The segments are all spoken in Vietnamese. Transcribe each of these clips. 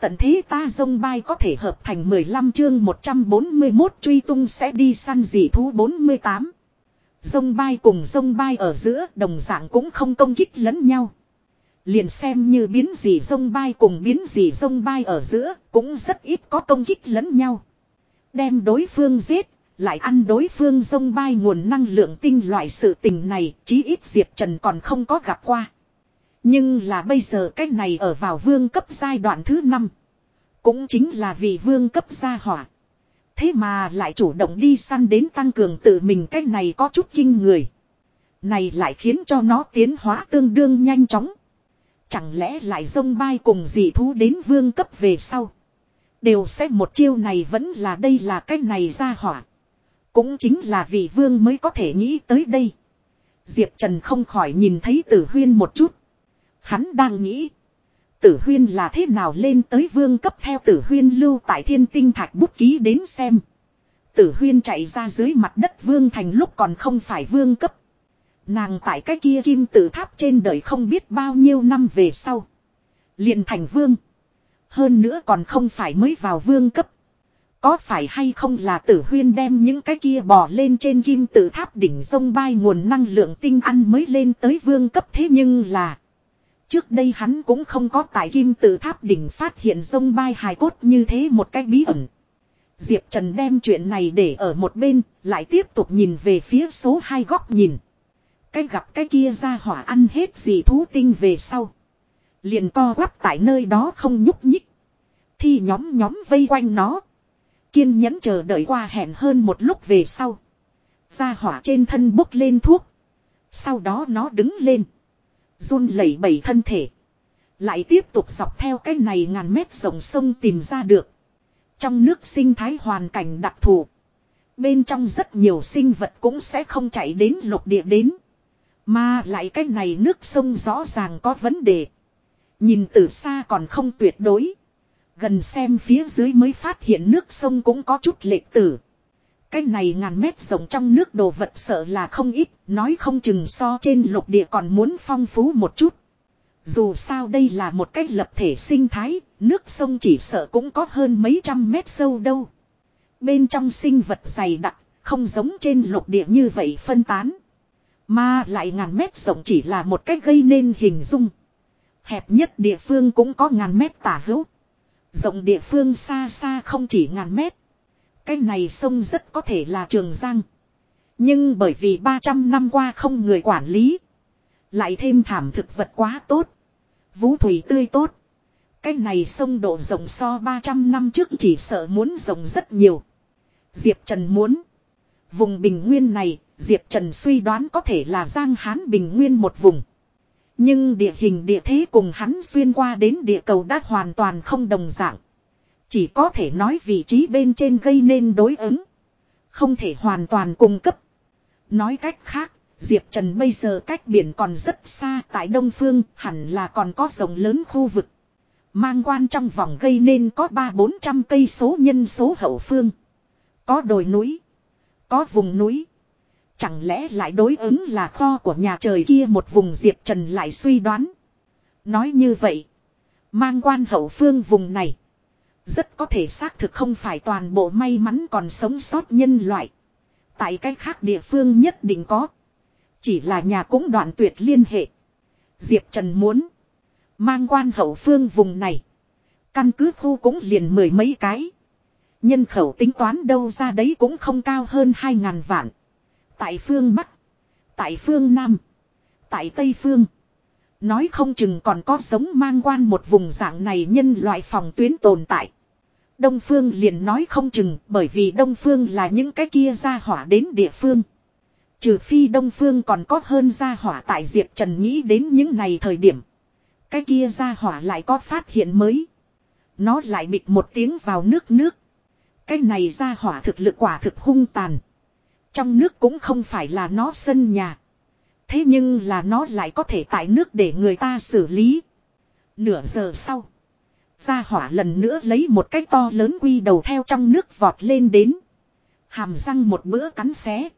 Tận thế ta dông bay có thể hợp thành 15 chương 141 truy tung sẽ đi săn dị thú 48. Dông bay cùng dông bay ở giữa đồng dạng cũng không công kích lẫn nhau. Liền xem như biến dị dông bay cùng biến dị dông bay ở giữa cũng rất ít có công kích lẫn nhau. Đem đối phương giết, lại ăn đối phương dông bay nguồn năng lượng tinh loại sự tình này chí ít Diệp Trần còn không có gặp qua. Nhưng là bây giờ cái này ở vào vương cấp giai đoạn thứ 5. Cũng chính là vì vương cấp gia hỏa. Thế mà lại chủ động đi săn đến tăng cường tự mình cái này có chút kinh người. Này lại khiến cho nó tiến hóa tương đương nhanh chóng. Chẳng lẽ lại dông bay cùng dị thú đến vương cấp về sau. Đều sẽ một chiêu này vẫn là đây là cái này ra hỏa. Cũng chính là vì vương mới có thể nghĩ tới đây. Diệp Trần không khỏi nhìn thấy tử huyên một chút. Hắn đang nghĩ. Tử huyên là thế nào lên tới vương cấp theo tử huyên lưu tại thiên tinh thạch bút ký đến xem. Tử huyên chạy ra dưới mặt đất vương thành lúc còn không phải vương cấp. Nàng tại cái kia kim tự tháp trên đời không biết bao nhiêu năm về sau. liền thành vương. Hơn nữa còn không phải mới vào vương cấp. Có phải hay không là tử huyên đem những cái kia bò lên trên kim tự tháp đỉnh sông bay nguồn năng lượng tinh ăn mới lên tới vương cấp thế nhưng là. Trước đây hắn cũng không có tại kim tự tháp đỉnh phát hiện sông bay hài cốt như thế một cách bí ẩn. Diệp Trần đem chuyện này để ở một bên, lại tiếp tục nhìn về phía số hai góc nhìn. Cái gặp cái kia ra hỏa ăn hết gì thú tinh về sau. Liền co quắp tại nơi đó không nhúc nhích. Thì nhóm nhóm vây quanh nó. Kiên nhẫn chờ đợi qua hẹn hơn một lúc về sau. Ra hỏa trên thân bốc lên thuốc. Sau đó nó đứng lên run lẩy bẩy thân thể. Lại tiếp tục dọc theo cái này ngàn mét rộng sông tìm ra được. Trong nước sinh thái hoàn cảnh đặc thù. Bên trong rất nhiều sinh vật cũng sẽ không chạy đến lục địa đến. Mà lại cái này nước sông rõ ràng có vấn đề. Nhìn từ xa còn không tuyệt đối. Gần xem phía dưới mới phát hiện nước sông cũng có chút lệch tử. Cái này ngàn mét rộng trong nước đồ vật sợ là không ít, nói không chừng so trên lục địa còn muốn phong phú một chút. Dù sao đây là một cách lập thể sinh thái, nước sông chỉ sợ cũng có hơn mấy trăm mét sâu đâu. Bên trong sinh vật dày đặc, không giống trên lục địa như vậy phân tán. Mà lại ngàn mét rộng chỉ là một cách gây nên hình dung. Hẹp nhất địa phương cũng có ngàn mét tả hữu. Rộng địa phương xa xa không chỉ ngàn mét. Cái này sông rất có thể là Trường Giang. Nhưng bởi vì 300 năm qua không người quản lý. Lại thêm thảm thực vật quá tốt. Vũ thủy tươi tốt. Cái này sông độ rộng so 300 năm trước chỉ sợ muốn rộng rất nhiều. Diệp Trần muốn. Vùng bình nguyên này, Diệp Trần suy đoán có thể là Giang Hán bình nguyên một vùng. Nhưng địa hình địa thế cùng hắn xuyên qua đến địa cầu đã hoàn toàn không đồng dạng. Chỉ có thể nói vị trí bên trên gây nên đối ứng. Không thể hoàn toàn cung cấp. Nói cách khác, Diệp Trần bây giờ cách biển còn rất xa tại Đông Phương hẳn là còn có rộng lớn khu vực. Mang quan trong vòng gây nên có ba bốn trăm cây số nhân số hậu phương. Có đồi núi. Có vùng núi. Chẳng lẽ lại đối ứng là kho của nhà trời kia một vùng Diệp Trần lại suy đoán. Nói như vậy. Mang quan hậu phương vùng này. Rất có thể xác thực không phải toàn bộ may mắn còn sống sót nhân loại. Tại cái khác địa phương nhất định có. Chỉ là nhà cũng đoạn tuyệt liên hệ. Diệp Trần muốn. Mang quan hậu phương vùng này. Căn cứ khu cũng liền mười mấy cái. Nhân khẩu tính toán đâu ra đấy cũng không cao hơn hai ngàn vạn. Tại phương Bắc. Tại phương Nam. Tại Tây Phương. Nói không chừng còn có sống mang quan một vùng dạng này nhân loại phòng tuyến tồn tại. Đông Phương liền nói không chừng, bởi vì Đông Phương là những cái kia ra hỏa đến địa phương. Trừ phi Đông Phương còn có hơn ra hỏa tại Diệp Trần nghĩ đến những này thời điểm. Cái kia ra hỏa lại có phát hiện mới. Nó lại bịt một tiếng vào nước nước. Cái này ra hỏa thực lực quả thực hung tàn. Trong nước cũng không phải là nó sân nhà. Thế nhưng là nó lại có thể tại nước để người ta xử lý. Nửa giờ sau. Gia hỏa lần nữa lấy một cái to lớn quy đầu theo trong nước vọt lên đến. Hàm răng một bữa cắn xé.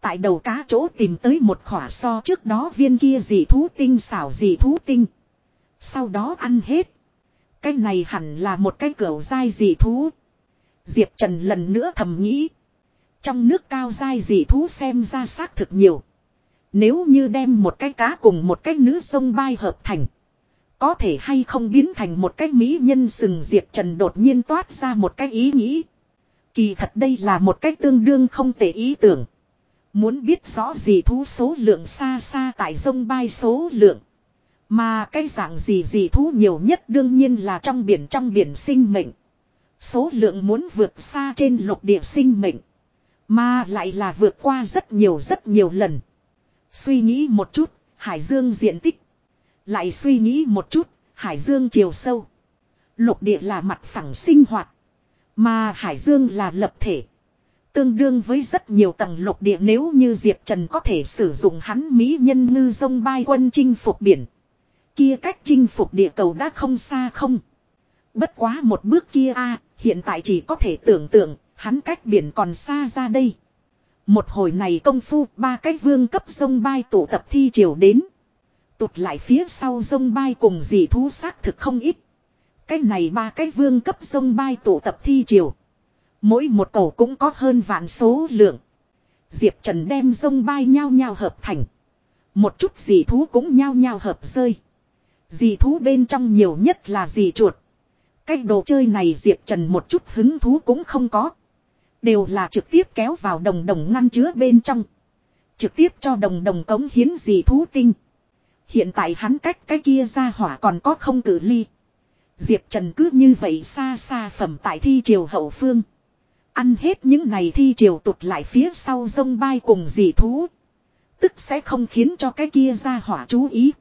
Tại đầu cá chỗ tìm tới một khỏa so trước đó viên kia dị thú tinh xảo dị thú tinh. Sau đó ăn hết. Cái này hẳn là một cái cửa dai dị thú. Diệp Trần lần nữa thầm nghĩ. Trong nước cao dai dị thú xem ra xác thực nhiều. Nếu như đem một cái cá cùng một cái nữ sông bay hợp thành. Có thể hay không biến thành một cái mỹ nhân sừng Diệp Trần đột nhiên toát ra một cái ý nghĩ. Kỳ thật đây là một cái tương đương không tệ ý tưởng. Muốn biết rõ gì thú số lượng xa xa tại sông bay số lượng. Mà cái dạng gì gì thú nhiều nhất đương nhiên là trong biển trong biển sinh mệnh. Số lượng muốn vượt xa trên lục địa sinh mệnh. Mà lại là vượt qua rất nhiều rất nhiều lần. Suy nghĩ một chút, hải dương diện tích. Lại suy nghĩ một chút, hải dương chiều sâu. Lục địa là mặt phẳng sinh hoạt. Mà hải dương là lập thể. Tương đương với rất nhiều tầng lục địa nếu như Diệp Trần có thể sử dụng hắn mỹ nhân ngư sông bay quân chinh phục biển. Kia cách chinh phục địa cầu đã không xa không. Bất quá một bước kia a hiện tại chỉ có thể tưởng tượng, hắn cách biển còn xa ra đây. Một hồi này công phu, ba cái vương cấp sông bay tụ tập thi triều đến. Tụt lại phía sau sông bay cùng dì thú xác thực không ít. Cái này ba cái vương cấp sông bay tụ tập thi triều. Mỗi một cầu cũng có hơn vạn số lượng. Diệp Trần đem sông bay nhao nhao hợp thành. Một chút dì thú cũng nhao nhao hợp rơi. Dì thú bên trong nhiều nhất là dì chuột. Cái đồ chơi này Diệp Trần một chút hứng thú cũng không có. Đều là trực tiếp kéo vào đồng đồng ngăn chứa bên trong. Trực tiếp cho đồng đồng cống hiến dì thú tinh. Hiện tại hắn cách cái kia ra hỏa còn có không cử ly. Diệp Trần cứ như vậy xa xa phẩm tại thi triều hậu phương. Ăn hết những này thi triều tụt lại phía sau sông bay cùng dị thú. Tức sẽ không khiến cho cái kia ra hỏa chú ý.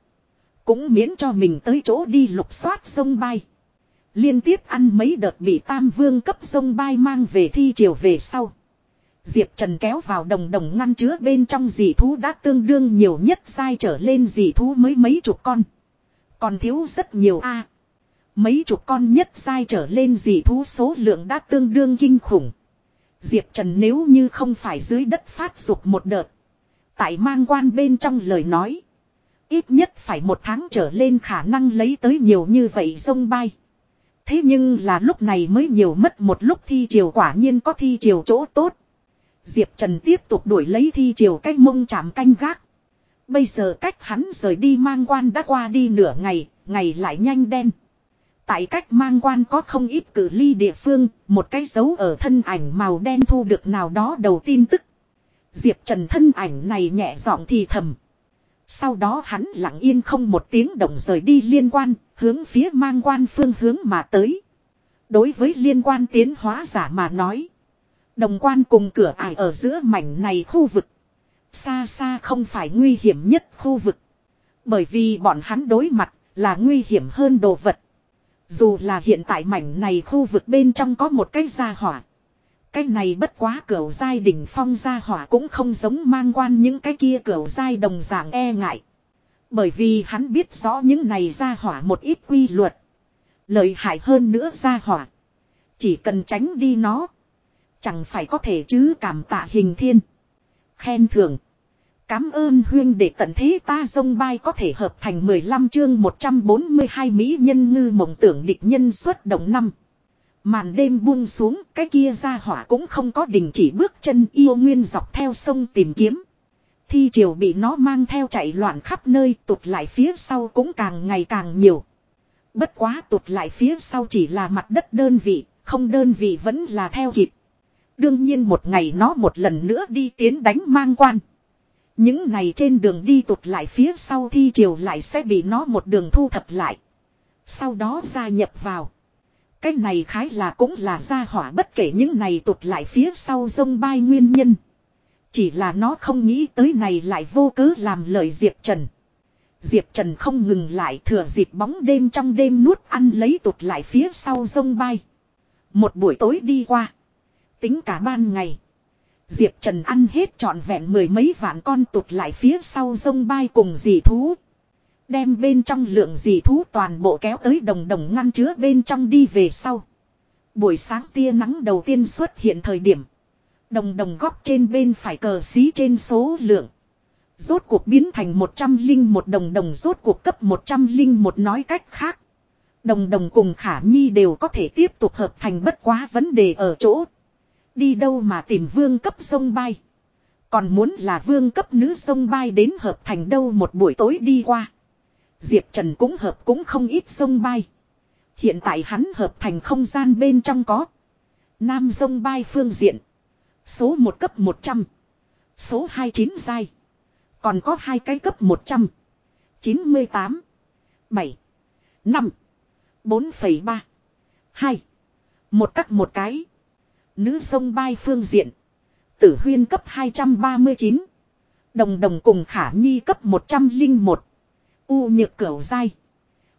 Cũng miễn cho mình tới chỗ đi lục soát sông bay. Liên tiếp ăn mấy đợt bị tam vương cấp sông bay mang về thi triều về sau. Diệp Trần kéo vào đồng đồng ngăn chứa bên trong dì thú đã tương đương nhiều nhất sai trở lên dì thú mới mấy chục con. Còn thiếu rất nhiều a Mấy chục con nhất sai trở lên dì thú số lượng đã tương đương kinh khủng. Diệp Trần nếu như không phải dưới đất phát dục một đợt. Tại mang quan bên trong lời nói. Ít nhất phải một tháng trở lên khả năng lấy tới nhiều như vậy sông bay. Thế nhưng là lúc này mới nhiều mất một lúc thi triều quả nhiên có thi triều chỗ tốt. Diệp Trần tiếp tục đuổi lấy thi triều cách mông chạm canh gác. Bây giờ cách hắn rời đi mang quan đã qua đi nửa ngày, ngày lại nhanh đen. Tại cách mang quan có không ít cử ly địa phương, một cái dấu ở thân ảnh màu đen thu được nào đó đầu tin tức. Diệp Trần thân ảnh này nhẹ giọng thì thầm. Sau đó hắn lặng yên không một tiếng động rời đi liên quan, hướng phía mang quan phương hướng mà tới. Đối với liên quan tiến hóa giả mà nói. Đồng quan cùng cửa ải ở giữa mảnh này khu vực. Xa xa không phải nguy hiểm nhất khu vực. Bởi vì bọn hắn đối mặt là nguy hiểm hơn đồ vật. Dù là hiện tại mảnh này khu vực bên trong có một cái gia hỏa. Cái này bất quá cửa giai đỉnh phong gia hỏa cũng không giống mang quan những cái kia cửa giai đồng dạng e ngại. Bởi vì hắn biết rõ những này gia hỏa một ít quy luật. Lợi hại hơn nữa gia hỏa. Chỉ cần tránh đi nó. Chẳng phải có thể chứ cảm tạ hình thiên. Khen thưởng. Cám ơn huyên để tận thế ta dông bay có thể hợp thành 15 chương 142 Mỹ nhân ngư mộng tưởng địch nhân xuất động năm. Màn đêm buông xuống cái kia ra hỏa cũng không có đình chỉ bước chân yêu nguyên dọc theo sông tìm kiếm. Thi triều bị nó mang theo chạy loạn khắp nơi tụt lại phía sau cũng càng ngày càng nhiều. Bất quá tụt lại phía sau chỉ là mặt đất đơn vị, không đơn vị vẫn là theo kịp. Đương nhiên một ngày nó một lần nữa đi tiến đánh mang quan. Những này trên đường đi tụt lại phía sau thi triều lại sẽ bị nó một đường thu thập lại. Sau đó gia nhập vào. Cái này khái là cũng là gia hỏa bất kể những này tụt lại phía sau sông bay nguyên nhân. Chỉ là nó không nghĩ tới này lại vô cớ làm lời Diệp Trần. Diệp Trần không ngừng lại thừa dịp bóng đêm trong đêm nuốt ăn lấy tụt lại phía sau sông bay. Một buổi tối đi qua. Tính cả ban ngày. Diệp Trần ăn hết trọn vẹn mười mấy vạn con tụt lại phía sau sông bay cùng dì thú. Đem bên trong lượng dì thú toàn bộ kéo tới đồng đồng ngăn chứa bên trong đi về sau. Buổi sáng tia nắng đầu tiên xuất hiện thời điểm. Đồng đồng góc trên bên phải cờ xí trên số lượng. Rốt cuộc biến thành 100 linh một đồng đồng, rốt cuộc cấp 100 linh một nói cách khác. Đồng đồng cùng khả nhi đều có thể tiếp tục hợp thành bất quá vấn đề ở chỗ. Đi đâu mà tìm vương cấp sông bay. Còn muốn là vương cấp nữ sông bay đến hợp thành đâu một buổi tối đi qua. Diệp Trần cũng hợp cũng không ít sông bay. Hiện tại hắn hợp thành không gian bên trong có. Nam sông bay phương diện. Số 1 cấp 100. Số 29 dai. Còn có hai cái cấp 100. 98. 7. 5. 4,3. 2. Một cắt một cái. Nữ sông bay phương diện. Tử huyên cấp 239. Đồng đồng cùng khả nhi cấp 101. U nhược cửu dai.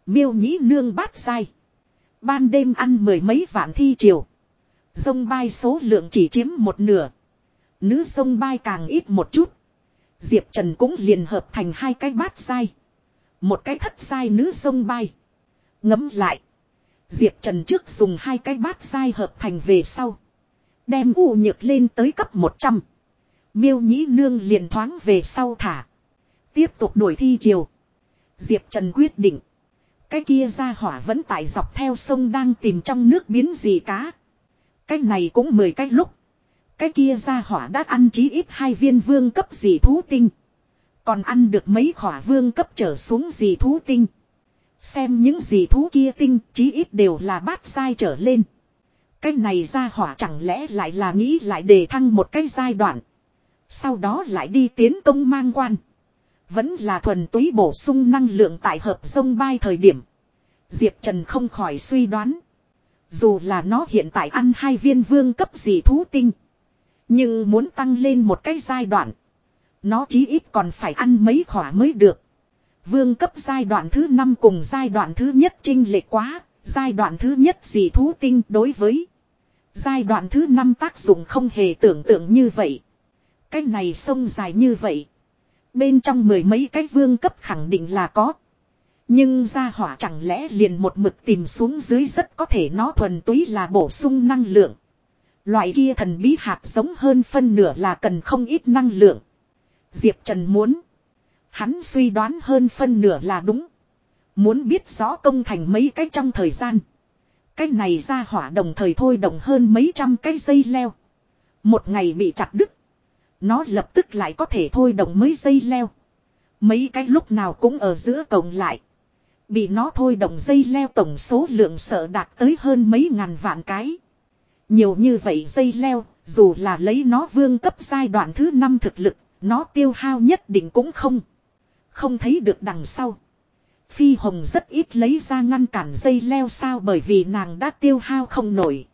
Miêu nhĩ nương bát dai. Ban đêm ăn mười mấy vạn thi triều. Sông bay số lượng chỉ chiếm một nửa. Nữ sông bay càng ít một chút. Diệp Trần cũng liền hợp thành hai cái bát dai. Một cái thất dai nữ sông bay. Ngấm lại. Diệp Trần trước dùng hai cái bát dai hợp thành về sau. Đem u nhược lên tới cấp 100. Miêu nhĩ nương liền thoáng về sau thả. Tiếp tục đuổi thi chiều. Diệp Trần quyết định. Cái kia ra hỏa vẫn tại dọc theo sông đang tìm trong nước biến gì cá. Cái này cũng mười cái lúc. Cái kia ra hỏa đã ăn chí ít hai viên vương cấp gì thú tinh. Còn ăn được mấy khỏa vương cấp trở xuống gì thú tinh. Xem những gì thú kia tinh, chí ít đều là bát sai trở lên. Cái này ra hỏa chẳng lẽ lại là nghĩ lại đề thăng một cái giai đoạn. Sau đó lại đi tiến công mang quan. Vẫn là thuần túy bổ sung năng lượng tại hợp sông bay thời điểm. Diệp Trần không khỏi suy đoán. Dù là nó hiện tại ăn hai viên vương cấp gì thú tinh. Nhưng muốn tăng lên một cái giai đoạn. Nó chí ít còn phải ăn mấy khỏa mới được. Vương cấp giai đoạn thứ 5 cùng giai đoạn thứ nhất trinh lệ quá. Giai đoạn thứ nhất gì thú tinh đối với. Giai đoạn thứ 5 tác dụng không hề tưởng tượng như vậy. Cái này sông dài như vậy. Bên trong mười mấy cái vương cấp khẳng định là có. Nhưng ra hỏa chẳng lẽ liền một mực tìm xuống dưới rất có thể nó thuần túy là bổ sung năng lượng. Loại kia thần bí hạt giống hơn phân nửa là cần không ít năng lượng. Diệp Trần muốn. Hắn suy đoán hơn phân nửa là đúng. Muốn biết rõ công thành mấy cái trong thời gian. Cái này ra hỏa đồng thời thôi đồng hơn mấy trăm cái dây leo. Một ngày bị chặt đứt. Nó lập tức lại có thể thôi đồng mấy dây leo. Mấy cái lúc nào cũng ở giữa cổng lại. Bị nó thôi đồng dây leo tổng số lượng sợ đạt tới hơn mấy ngàn vạn cái. Nhiều như vậy dây leo, dù là lấy nó vương cấp giai đoạn thứ 5 thực lực, nó tiêu hao nhất định cũng không. Không thấy được đằng sau. Phi Hồng rất ít lấy ra ngăn cản dây leo sao bởi vì nàng đã tiêu hao không nổi.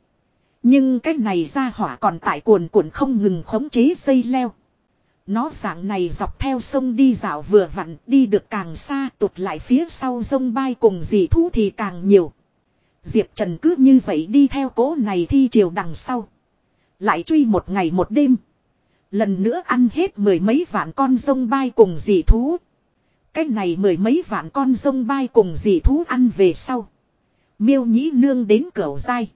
Nhưng cái này ra hỏa còn tại cuồn cuộn không ngừng khống chế dây leo. Nó dạng này dọc theo sông đi dạo vừa vặn, đi được càng xa, tụt lại phía sau sông bay cùng dì thú thì càng nhiều. Diệp Trần cứ như vậy đi theo cố này thi chiều đằng sau. Lại truy một ngày một đêm. Lần nữa ăn hết mười mấy vạn con sông bay cùng dì thú. Cái này mười mấy vạn con rông bay cùng dì thú ăn về sau. Miêu nhĩ nương đến cửa dai.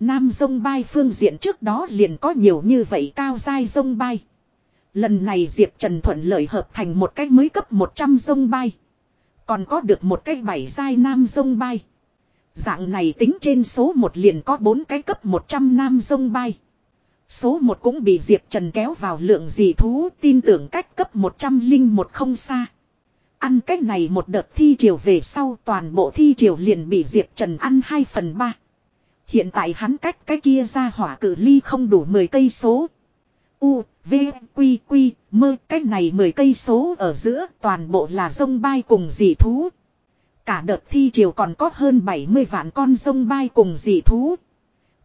Nam rông bay phương diện trước đó liền có nhiều như vậy cao dai rông bay. Lần này Diệp Trần thuận lợi hợp thành một cái mới cấp 100 rông bay. Còn có được một cái bảy dai nam rông bay. Dạng này tính trên số một liền có bốn cái cấp 100 nam rông bay. Số một cũng bị Diệp Trần kéo vào lượng dị thú, tin tưởng cách cấp 100 linh một không xa. Ăn cách này một đợt thi triều về sau toàn bộ thi triều liền bị Diệp Trần ăn 2 phần 3. Hiện tại hắn cách cái kia ra hỏa cử ly không đủ 10 cây số. U, V, Quy, Quy, mơ cách này 10 cây số ở giữa toàn bộ là sông bay cùng dị thú. Cả đợt thi triều còn có hơn 70 vạn con sông bay cùng dị thú.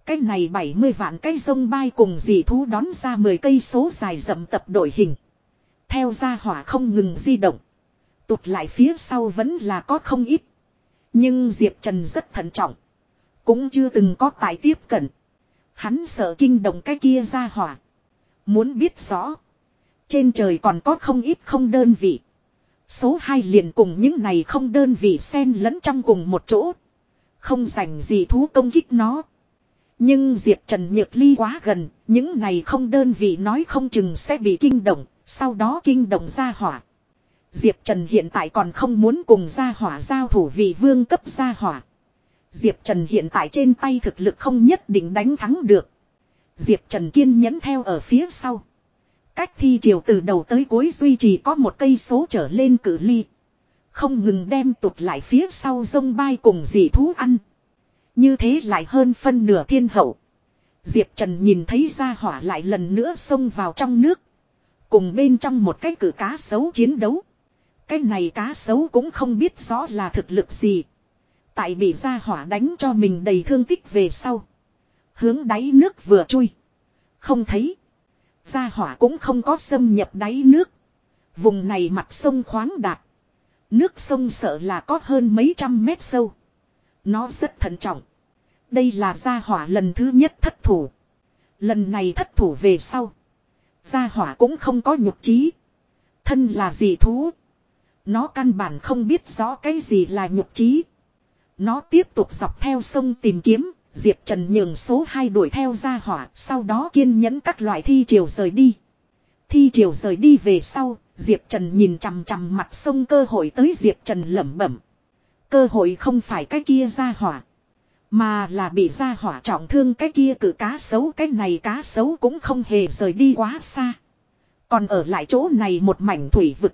Cái này 70 vạn cái sông bay cùng dị thú đón ra 10 cây số dài rậm tập đội hình. Theo ra hỏa không ngừng di động. Tụt lại phía sau vẫn là có không ít. Nhưng Diệp Trần rất thận trọng. Cũng chưa từng có tài tiếp cận. Hắn sợ kinh động cái kia ra hỏa. Muốn biết rõ. Trên trời còn có không ít không đơn vị. Số 2 liền cùng những này không đơn vị xen lẫn trong cùng một chỗ. Không dành gì thú công kích nó. Nhưng Diệp Trần Nhược Ly quá gần, những này không đơn vị nói không chừng sẽ bị kinh động, sau đó kinh động ra hỏa. Diệp Trần hiện tại còn không muốn cùng gia hỏa giao thủ vì vương cấp gia hỏa. Diệp Trần hiện tại trên tay thực lực không nhất định đánh thắng được. Diệp Trần kiên nhẫn theo ở phía sau. Cách thi triều từ đầu tới cuối duy trì có một cây số trở lên cử ly. Không ngừng đem tụt lại phía sau sông bay cùng dì thú ăn. Như thế lại hơn phân nửa thiên hậu. Diệp Trần nhìn thấy ra hỏa lại lần nữa xông vào trong nước. Cùng bên trong một cái cử cá sấu chiến đấu. Cái này cá sấu cũng không biết rõ là thực lực gì. Tại bị ra hỏa đánh cho mình đầy thương tích về sau. Hướng đáy nước vừa chui. Không thấy. Ra hỏa cũng không có xâm nhập đáy nước. Vùng này mặt sông khoáng đạt. Nước sông sợ là có hơn mấy trăm mét sâu. Nó rất thận trọng. Đây là gia hỏa lần thứ nhất thất thủ. Lần này thất thủ về sau. Gia hỏa cũng không có nhục trí. Thân là gì thú. Nó căn bản không biết rõ cái gì là nhục trí. Nó tiếp tục dọc theo sông tìm kiếm. Diệp Trần nhường số 2 đuổi theo gia hỏa. Sau đó kiên nhẫn các loại thi triều rời đi. Thi triều rời đi về sau. Diệp Trần nhìn chằm chằm mặt sông cơ hội tới Diệp Trần lẩm bẩm. Cơ hội không phải cái kia gia hỏa. Mà là bị gia hỏa trọng thương cái kia cử cá xấu cái này cá xấu cũng không hề rời đi quá xa. Còn ở lại chỗ này một mảnh thủy vực.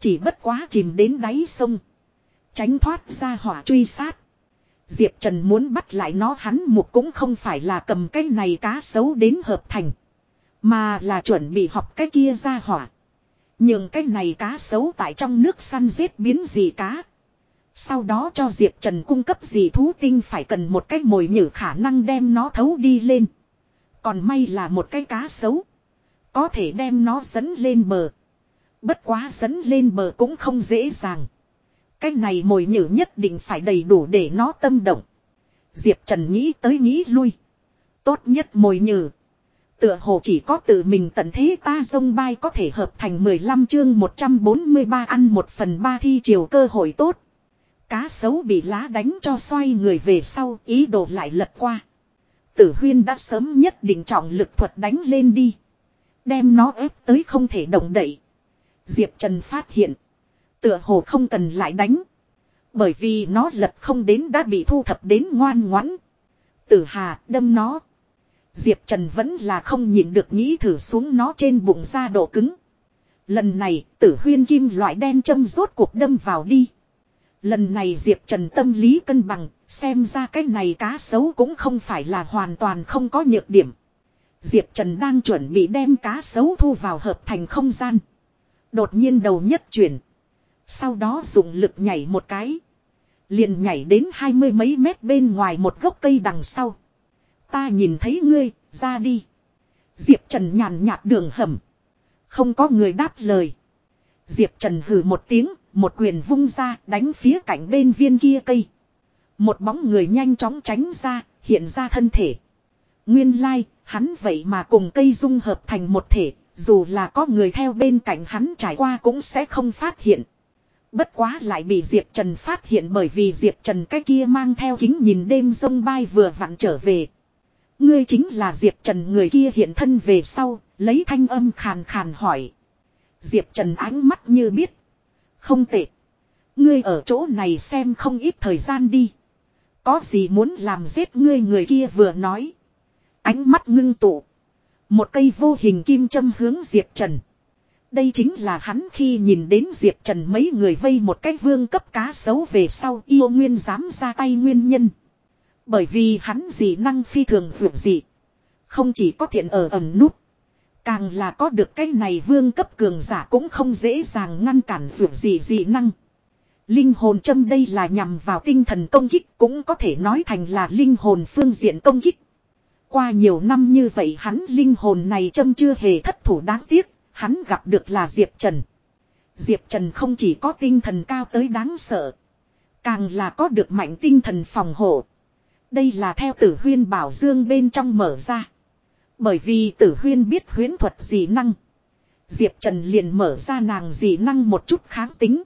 Chỉ bất quá chìm đến đáy sông. Tránh thoát ra hỏa truy sát. Diệp Trần muốn bắt lại nó, hắn mục cũng không phải là cầm cái này cá xấu đến hợp thành. Mà là chuẩn bị học cái kia ra hỏa. Nhưng cái này cá xấu tại trong nước săn giết biến gì cá. Sau đó cho Diệp Trần cung cấp gì thú tinh phải cần một cái mồi nhử khả năng đem nó thấu đi lên. Còn may là một cái cá xấu. Có thể đem nó dẫn lên bờ. Bất quá dẫn lên bờ cũng không dễ dàng. Cái này mồi nhử nhất định phải đầy đủ để nó tâm động. Diệp Trần nghĩ tới nghĩ lui. Tốt nhất mồi nhử. Tựa hồ chỉ có tự mình tận thế ta sông bay có thể hợp thành 15 chương 143 ăn một phần ba thi chiều cơ hội tốt. Cá sấu bị lá đánh cho xoay người về sau, ý đồ lại lật qua. Tử huyên đã sớm nhất định trọng lực thuật đánh lên đi. Đem nó ép tới không thể động đậy. Diệp Trần phát hiện. Tựa hồ không cần lại đánh. Bởi vì nó lật không đến đã bị thu thập đến ngoan ngoãn. Tử hà đâm nó. Diệp Trần vẫn là không nhịn được nghĩ thử xuống nó trên bụng ra độ cứng. Lần này tử huyên kim loại đen châm rốt cuộc đâm vào đi. Lần này Diệp Trần tâm lý cân bằng, xem ra cái này cá sấu cũng không phải là hoàn toàn không có nhược điểm. Diệp Trần đang chuẩn bị đem cá sấu thu vào hợp thành không gian. Đột nhiên đầu nhất chuyển. Sau đó dùng lực nhảy một cái. Liền nhảy đến hai mươi mấy mét bên ngoài một gốc cây đằng sau. Ta nhìn thấy ngươi, ra đi. Diệp Trần nhàn nhạt đường hầm. Không có người đáp lời. Diệp Trần hừ một tiếng, một quyền vung ra đánh phía cạnh bên viên kia cây. Một bóng người nhanh chóng tránh ra, hiện ra thân thể. Nguyên lai, like, hắn vậy mà cùng cây dung hợp thành một thể, dù là có người theo bên cạnh hắn trải qua cũng sẽ không phát hiện. Bất quá lại bị Diệp Trần phát hiện bởi vì Diệp Trần cái kia mang theo kính nhìn đêm sông bay vừa vặn trở về. Ngươi chính là Diệp Trần người kia hiện thân về sau, lấy thanh âm khàn khàn hỏi. Diệp Trần ánh mắt như biết. Không tệ. Ngươi ở chỗ này xem không ít thời gian đi. Có gì muốn làm giết ngươi người kia vừa nói. Ánh mắt ngưng tụ. Một cây vô hình kim châm hướng Diệp Trần. Đây chính là hắn khi nhìn đến Diệp Trần mấy người vây một cái vương cấp cá sấu về sau yêu nguyên dám ra tay nguyên nhân. Bởi vì hắn dị năng phi thường dụ dị. Không chỉ có thiện ở ẩm nút. Càng là có được cái này vương cấp cường giả cũng không dễ dàng ngăn cản dụ dị dị năng. Linh hồn châm đây là nhằm vào tinh thần công kích cũng có thể nói thành là linh hồn phương diện công kích. Qua nhiều năm như vậy hắn linh hồn này châm chưa hề thất thủ đáng tiếc, hắn gặp được là Diệp Trần. Diệp Trần không chỉ có tinh thần cao tới đáng sợ, càng là có được mạnh tinh thần phòng hộ. Đây là theo tử huyên bảo dương bên trong mở ra. Bởi vì tử huyên biết huyến thuật dị năng. Diệp Trần liền mở ra nàng dị năng một chút kháng tính.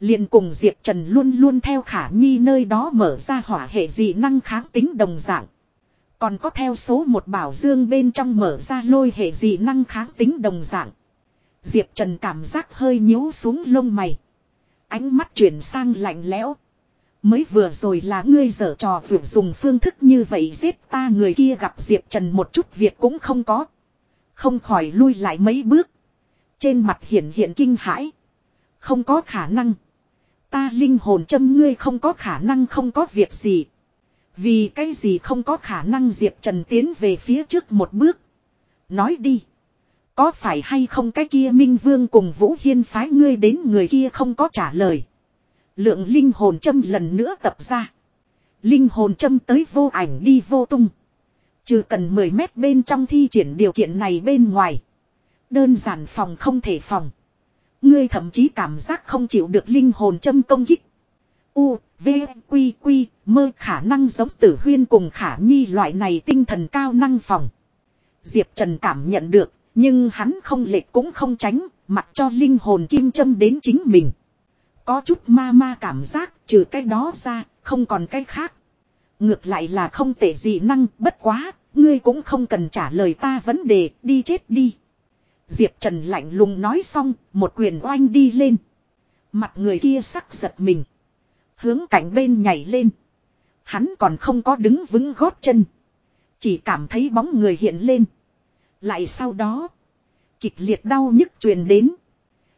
Liền cùng Diệp Trần luôn luôn theo khả nhi nơi đó mở ra hỏa hệ dị năng kháng tính đồng dạng. Còn có theo số một bảo dương bên trong mở ra lôi hệ dị năng kháng tính đồng dạng. Diệp Trần cảm giác hơi nhíu xuống lông mày. Ánh mắt chuyển sang lạnh lẽo. Mới vừa rồi là ngươi dở trò vượt dùng phương thức như vậy giết ta người kia gặp Diệp Trần một chút việc cũng không có. Không khỏi lui lại mấy bước. Trên mặt hiện hiện kinh hãi. Không có khả năng. Ta linh hồn châm ngươi không có khả năng không có việc gì. Vì cái gì không có khả năng Diệp Trần tiến về phía trước một bước. Nói đi. Có phải hay không cái kia Minh Vương cùng Vũ Hiên phái ngươi đến người kia không có trả lời. Lượng linh hồn châm lần nữa tập ra. Linh hồn châm tới vô ảnh đi vô tung. Trừ cần 10 mét bên trong thi triển điều kiện này bên ngoài. Đơn giản phòng không thể phòng. Ngươi thậm chí cảm giác không chịu được linh hồn châm công kích. U, V, Quy, Quy, mơ khả năng giống tử huyên cùng khả nhi loại này tinh thần cao năng phòng. Diệp Trần cảm nhận được, nhưng hắn không lệch cũng không tránh, mặc cho linh hồn kim châm đến chính mình. Có chút ma ma cảm giác, trừ cái đó ra, không còn cái khác. Ngược lại là không tệ gì năng, bất quá, ngươi cũng không cần trả lời ta vấn đề, đi chết đi. Diệp Trần lạnh lùng nói xong, một quyền oanh đi lên. Mặt người kia sắc giật mình. Hướng cạnh bên nhảy lên. Hắn còn không có đứng vững gót chân. Chỉ cảm thấy bóng người hiện lên. Lại sau đó. Kịch liệt đau nhức truyền đến.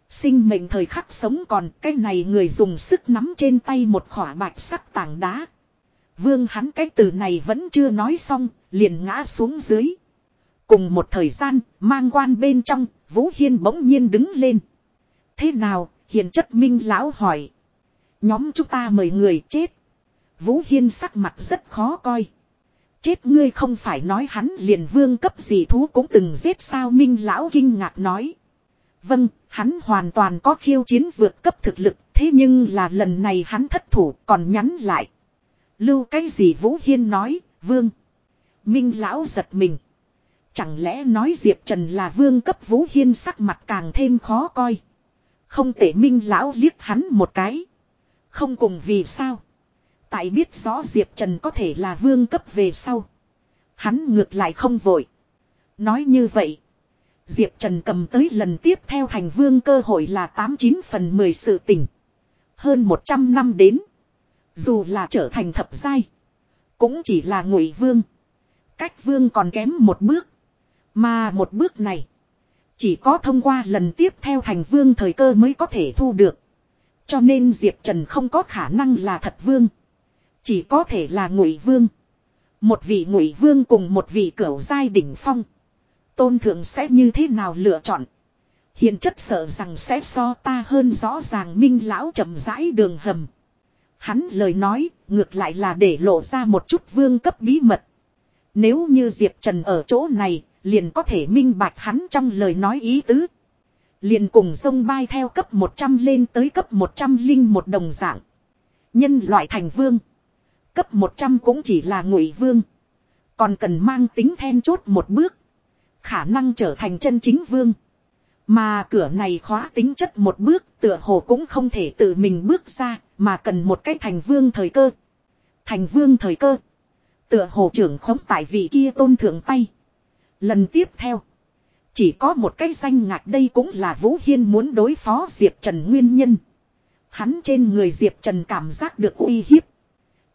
Sinh mệnh thời khắc sống còn cái này người dùng sức nắm trên tay một khỏa bạch sắc tảng đá. Vương hắn cái từ này vẫn chưa nói xong, liền ngã xuống dưới. Cùng một thời gian, mang quan bên trong, Vũ Hiên bỗng nhiên đứng lên. Thế nào, hiền chất minh lão hỏi. Nhóm chúng ta mời người chết. Vũ Hiên sắc mặt rất khó coi. Chết ngươi không phải nói hắn liền vương cấp gì thú cũng từng giết sao minh lão kinh ngạc nói. Vâng, hắn hoàn toàn có khiêu chiến vượt cấp thực lực, thế nhưng là lần này hắn thất thủ còn nhắn lại. Lưu cái gì Vũ Hiên nói, vương. Minh lão giật mình. Chẳng lẽ nói Diệp Trần là vương cấp Vũ Hiên sắc mặt càng thêm khó coi. Không thể Minh lão liếc hắn một cái. Không cùng vì sao. Tại biết rõ Diệp Trần có thể là vương cấp về sau. Hắn ngược lại không vội. Nói như vậy. Diệp Trần cầm tới lần tiếp theo thành vương cơ hội là 89 phần 10 sự tình. Hơn 100 năm đến. Dù là trở thành thập giai. Cũng chỉ là ngụy vương. Cách vương còn kém một bước. Mà một bước này. Chỉ có thông qua lần tiếp theo thành vương thời cơ mới có thể thu được. Cho nên Diệp Trần không có khả năng là thật vương. Chỉ có thể là ngụy vương. Một vị ngụy vương cùng một vị cửu giai đỉnh phong. Tôn thượng sẽ như thế nào lựa chọn. Hiện chất sợ rằng sẽ so ta hơn rõ ràng minh lão chậm rãi đường hầm. Hắn lời nói, ngược lại là để lộ ra một chút vương cấp bí mật. Nếu như Diệp Trần ở chỗ này, liền có thể minh bạch hắn trong lời nói ý tứ. Liền cùng sông bay theo cấp 100 lên tới cấp 100 linh một đồng dạng. Nhân loại thành vương. Cấp 100 cũng chỉ là ngụy vương. Còn cần mang tính then chốt một bước. Khả năng trở thành chân chính vương. Mà cửa này khóa tính chất một bước tựa hồ cũng không thể tự mình bước ra, mà cần một cái thành vương thời cơ. Thành vương thời cơ. Tựa hồ trưởng khống tại vị kia tôn thượng tay. Lần tiếp theo. Chỉ có một cái danh ngạc đây cũng là Vũ Hiên muốn đối phó Diệp Trần nguyên nhân. Hắn trên người Diệp Trần cảm giác được uy hiếp.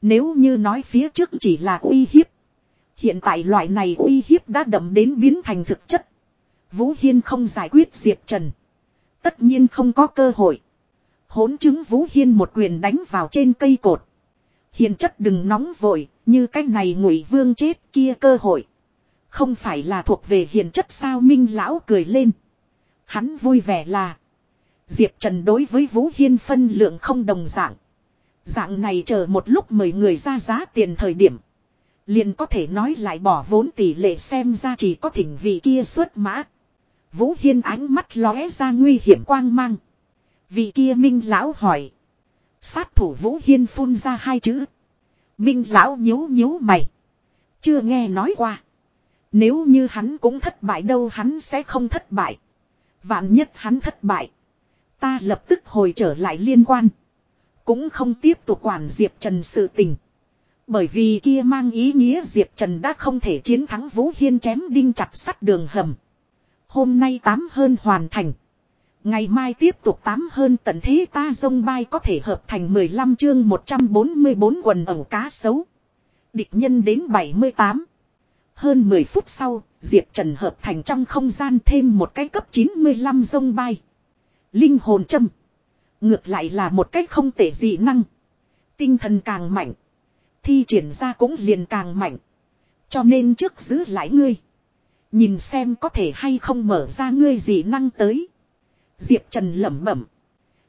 Nếu như nói phía trước chỉ là uy hiếp. Hiện tại loại này uy hiếp đã đậm đến biến thành thực chất. Vũ Hiên không giải quyết Diệp Trần. Tất nhiên không có cơ hội. Hốn chứng Vũ Hiên một quyền đánh vào trên cây cột. Hiện chất đừng nóng vội, như cách này ngụy vương chết kia cơ hội. Không phải là thuộc về hiền chất sao Minh Lão cười lên. Hắn vui vẻ là. Diệp Trần đối với Vũ Hiên phân lượng không đồng dạng. Dạng này chờ một lúc mời người ra giá tiền thời điểm. Liền có thể nói lại bỏ vốn tỷ lệ xem ra chỉ có thỉnh vị kia xuất mã. Vũ Hiên ánh mắt lóe ra nguy hiểm quang mang. Vị kia Minh Lão hỏi. Sát thủ Vũ Hiên phun ra hai chữ. Minh Lão nhíu nhíu mày. Chưa nghe nói qua. Nếu như hắn cũng thất bại đâu hắn sẽ không thất bại. Vạn nhất hắn thất bại. Ta lập tức hồi trở lại liên quan. Cũng không tiếp tục quản Diệp Trần sự tình. Bởi vì kia mang ý nghĩa Diệp Trần đã không thể chiến thắng Vũ Hiên chém đinh chặt sắt đường hầm. Hôm nay tám hơn hoàn thành. Ngày mai tiếp tục tám hơn tận thế ta dông bay có thể hợp thành 15 chương 144 quần ẩu cá sấu. Địch nhân đến 78. Hơn 10 phút sau, Diệp Trần hợp thành trong không gian thêm một cái cấp 95 dông bay. Linh hồn châm. Ngược lại là một cách không tệ dị năng. Tinh thần càng mạnh. Thi triển ra cũng liền càng mạnh. Cho nên trước giữ lại ngươi. Nhìn xem có thể hay không mở ra ngươi dị năng tới. Diệp Trần lẩm bẩm.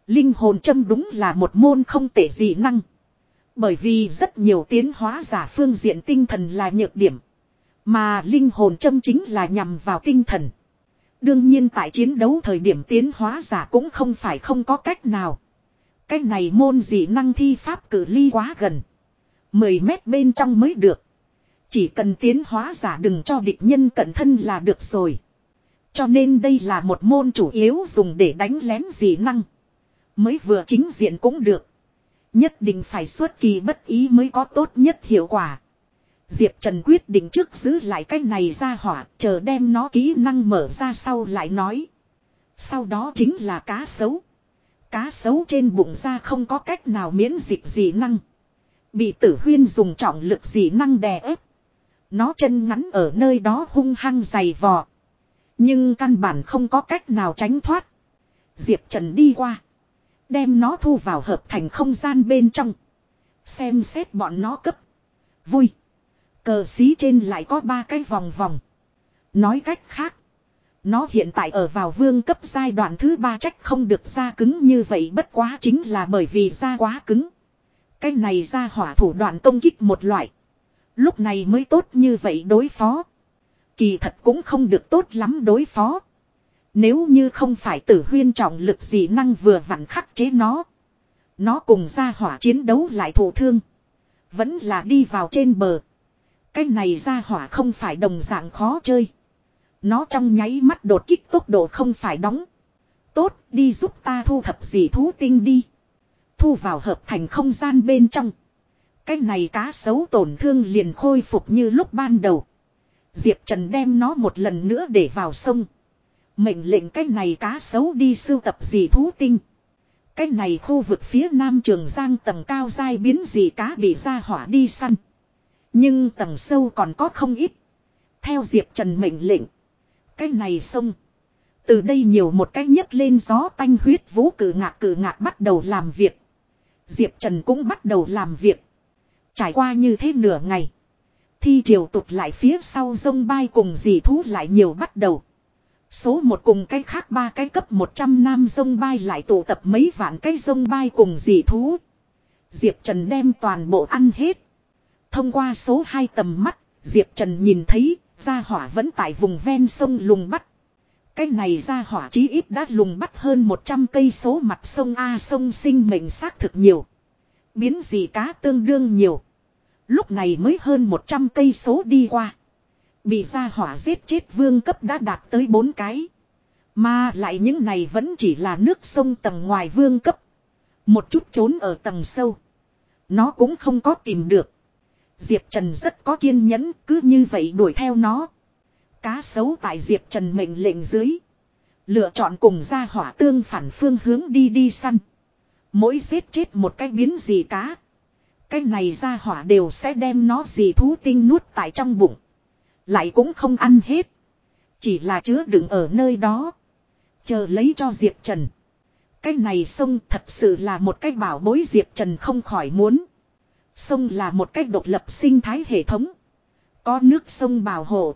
Linh hồn châm đúng là một môn không tệ dị năng. Bởi vì rất nhiều tiến hóa giả phương diện tinh thần là nhược điểm. Mà linh hồn châm chính là nhằm vào tinh thần. Đương nhiên tại chiến đấu thời điểm tiến hóa giả cũng không phải không có cách nào. Cách này môn dị năng thi pháp cử ly quá gần. 10 mét bên trong mới được. Chỉ cần tiến hóa giả đừng cho địch nhân cận thân là được rồi. Cho nên đây là một môn chủ yếu dùng để đánh lén dị năng. Mới vừa chính diện cũng được. Nhất định phải xuất kỳ bất ý mới có tốt nhất hiệu quả. Diệp Trần quyết định trước giữ lại cái này ra hỏa, chờ đem nó kỹ năng mở ra sau lại nói. Sau đó chính là cá sấu. Cá sấu trên bụng ra không có cách nào miễn dịch dị năng. Bị tử huyên dùng trọng lực dị năng đè ép. Nó chân ngắn ở nơi đó hung hăng dày vò. Nhưng căn bản không có cách nào tránh thoát. Diệp Trần đi qua. Đem nó thu vào hợp thành không gian bên trong. Xem xét bọn nó cấp. Vui. Cờ xí trên lại có ba cái vòng vòng. Nói cách khác. Nó hiện tại ở vào vương cấp giai đoạn thứ ba trách không được ra cứng như vậy bất quá chính là bởi vì ra quá cứng. Cái này ra hỏa thủ đoạn công kích một loại. Lúc này mới tốt như vậy đối phó. Kỳ thật cũng không được tốt lắm đối phó. Nếu như không phải tử huyên trọng lực gì năng vừa vặn khắc chế nó. Nó cùng ra hỏa chiến đấu lại thổ thương. Vẫn là đi vào trên bờ. Cái này ra hỏa không phải đồng dạng khó chơi. Nó trong nháy mắt đột kích tốc độ không phải đóng. Tốt, đi giúp ta thu thập gì thú tinh đi. Thu vào hợp thành không gian bên trong. Cái này cá sấu tổn thương liền khôi phục như lúc ban đầu. Diệp Trần đem nó một lần nữa để vào sông. Mệnh lệnh cái này cá sấu đi sưu tập gì thú tinh. Cái này khu vực phía nam trường giang tầng cao dai biến gì cá bị ra hỏa đi săn. Nhưng tầng sâu còn có không ít. Theo Diệp Trần mệnh lệnh. Cái này sông. Từ đây nhiều một cách nhấc lên gió tanh huyết vũ cử ngạc cử ngạc bắt đầu làm việc. Diệp Trần cũng bắt đầu làm việc. Trải qua như thế nửa ngày. Thi triều tụt lại phía sau sông bay cùng dì thú lại nhiều bắt đầu. Số một cùng cái khác ba cái cấp 100 nam sông bay lại tụ tập mấy vạn cái sông bay cùng dì thú. Diệp Trần đem toàn bộ ăn hết. Thông qua số 2 tầm mắt, Diệp Trần nhìn thấy, gia hỏa vẫn tại vùng ven sông lùng bắt. Cái này gia hỏa chí ít đã lùng bắt hơn 100 cây số mặt sông A sông sinh mệnh xác thực nhiều. Biến gì cá tương đương nhiều. Lúc này mới hơn 100 cây số đi qua. Bị gia hỏa giết chết vương cấp đã đạt tới 4 cái. Mà lại những này vẫn chỉ là nước sông tầng ngoài vương cấp. Một chút trốn ở tầng sâu. Nó cũng không có tìm được. Diệp Trần rất có kiên nhẫn, cứ như vậy đuổi theo nó. Cá sấu tại Diệp Trần mệnh lệnh dưới. Lựa chọn cùng gia hỏa tương phản phương hướng đi đi săn. Mỗi giết chết một cái biến gì cá. Cái này gia hỏa đều sẽ đem nó gì thú tinh nuốt tại trong bụng. Lại cũng không ăn hết. Chỉ là chứa đựng ở nơi đó. Chờ lấy cho Diệp Trần. Cái này sông thật sự là một cái bảo bối Diệp Trần không khỏi muốn. Sông là một cách độc lập sinh thái hệ thống. Có nước sông bảo hộ.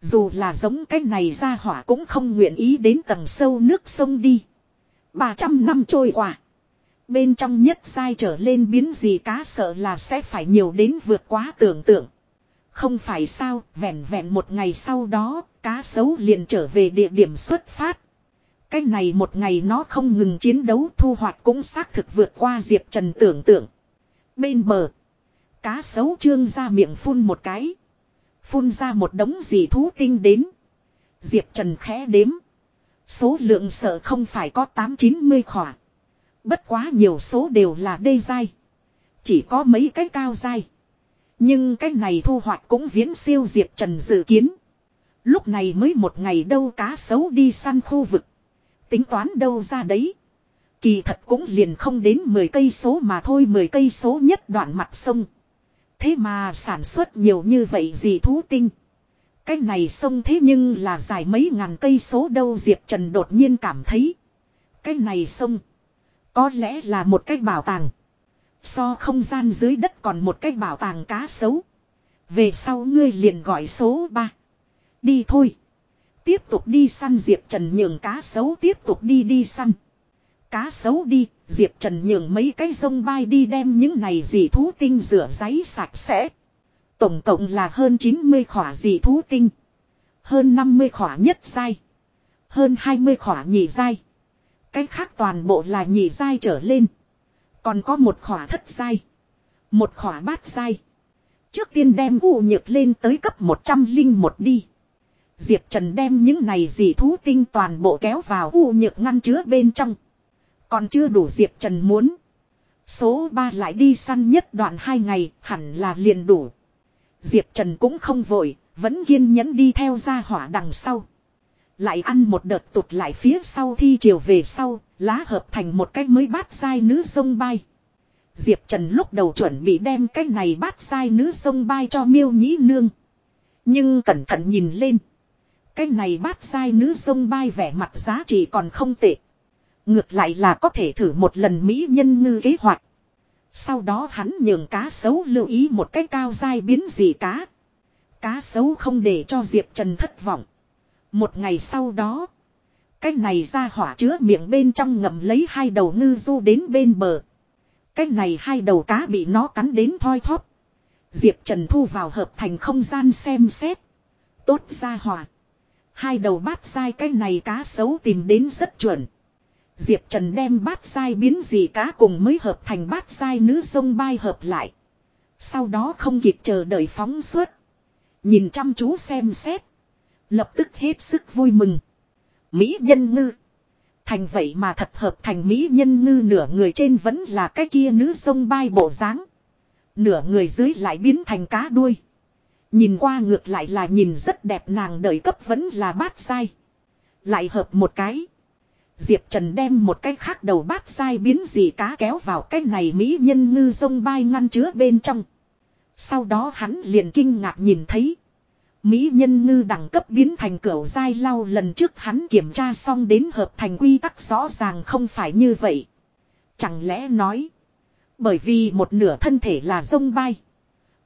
Dù là giống cách này ra hỏa cũng không nguyện ý đến tầng sâu nước sông đi. 300 năm trôi qua. Bên trong nhất sai trở lên biến gì cá sợ là sẽ phải nhiều đến vượt quá tưởng tượng. Không phải sao, vẹn vẹn một ngày sau đó, cá sấu liền trở về địa điểm xuất phát. Cách này một ngày nó không ngừng chiến đấu thu hoạch cũng xác thực vượt qua Diệp Trần tưởng tượng. Bên bờ. Cá sấu trương ra miệng phun một cái. Phun ra một đống gì thú tinh đến. Diệp Trần khẽ đếm. Số lượng sợ không phải có 8-90 khỏa. Bất quá nhiều số đều là đê dai. Chỉ có mấy cái cao dai. Nhưng cái này thu hoạch cũng viễn siêu Diệp Trần dự kiến. Lúc này mới một ngày đâu cá sấu đi săn khu vực. Tính toán đâu ra đấy. Kỳ thật cũng liền không đến 10 cây số mà thôi 10 cây số nhất đoạn mặt sông. Thế mà sản xuất nhiều như vậy gì thú tinh. Cái này sông thế nhưng là dài mấy ngàn cây số đâu, Diệp Trần đột nhiên cảm thấy. Cái này sông. Có lẽ là một cái bảo tàng. So không gian dưới đất còn một cái bảo tàng cá sấu. Về sau ngươi liền gọi số 3. Đi thôi. Tiếp tục đi săn, Diệp Trần nhường cá sấu tiếp tục đi đi săn. Cá sấu đi, Diệp Trần nhường mấy cái sông bay đi đem những này dị thú tinh rửa giấy sạch sẽ. Tổng cộng là hơn 90 khỏa dị thú tinh. Hơn 50 khỏa nhất dai. Hơn 20 khỏa nhị dai. Cái khác toàn bộ là nhị dai trở lên. Còn có một khỏa thất dai. Một khỏa bát dai. Trước tiên đem u nhược lên tới cấp 101 đi. Diệp Trần đem những này dị thú tinh toàn bộ kéo vào u nhược ngăn chứa bên trong. Còn chưa đủ Diệp Trần muốn. Số 3 lại đi săn nhất đoạn 2 ngày, hẳn là liền đủ. Diệp Trần cũng không vội, vẫn kiên nhẫn đi theo ra hỏa đằng sau. Lại ăn một đợt tụt lại phía sau thi chiều về sau, lá hợp thành một cái mới bát sai nữ sông bay. Diệp Trần lúc đầu chuẩn bị đem cái này bát sai nữ sông bay cho miêu nhĩ nương. Nhưng cẩn thận nhìn lên. Cái này bát sai nữ sông bay vẻ mặt giá trị còn không tệ. Ngược lại là có thể thử một lần Mỹ nhân ngư kế hoạch. Sau đó hắn nhường cá sấu lưu ý một cái cao dai biến gì cá. Cá sấu không để cho Diệp Trần thất vọng. Một ngày sau đó. Cái này ra hỏa chứa miệng bên trong ngậm lấy hai đầu ngư du đến bên bờ. Cái này hai đầu cá bị nó cắn đến thoi thóp. Diệp Trần thu vào hợp thành không gian xem xét. Tốt ra hỏa. Hai đầu bát sai cái này cá sấu tìm đến rất chuẩn. Diệp Trần đem bát sai biến gì cá cùng mới hợp thành bát sai nữ sông bay hợp lại. Sau đó không kịp chờ đợi phóng suốt. Nhìn chăm chú xem xét. Lập tức hết sức vui mừng. Mỹ nhân ngư. Thành vậy mà thật hợp thành Mỹ nhân ngư nửa người trên vẫn là cái kia nữ sông bay bộ dáng Nửa người dưới lại biến thành cá đuôi. Nhìn qua ngược lại là nhìn rất đẹp nàng đời cấp vẫn là bát sai. Lại hợp một cái. Diệp Trần đem một cái khác đầu bát sai biến gì cá kéo vào cái này Mỹ nhân ngư sông bay ngăn chứa bên trong. Sau đó hắn liền kinh ngạc nhìn thấy. Mỹ nhân ngư đẳng cấp biến thành cửu dai lau lần trước hắn kiểm tra xong đến hợp thành quy tắc rõ ràng không phải như vậy. Chẳng lẽ nói. Bởi vì một nửa thân thể là sông bay.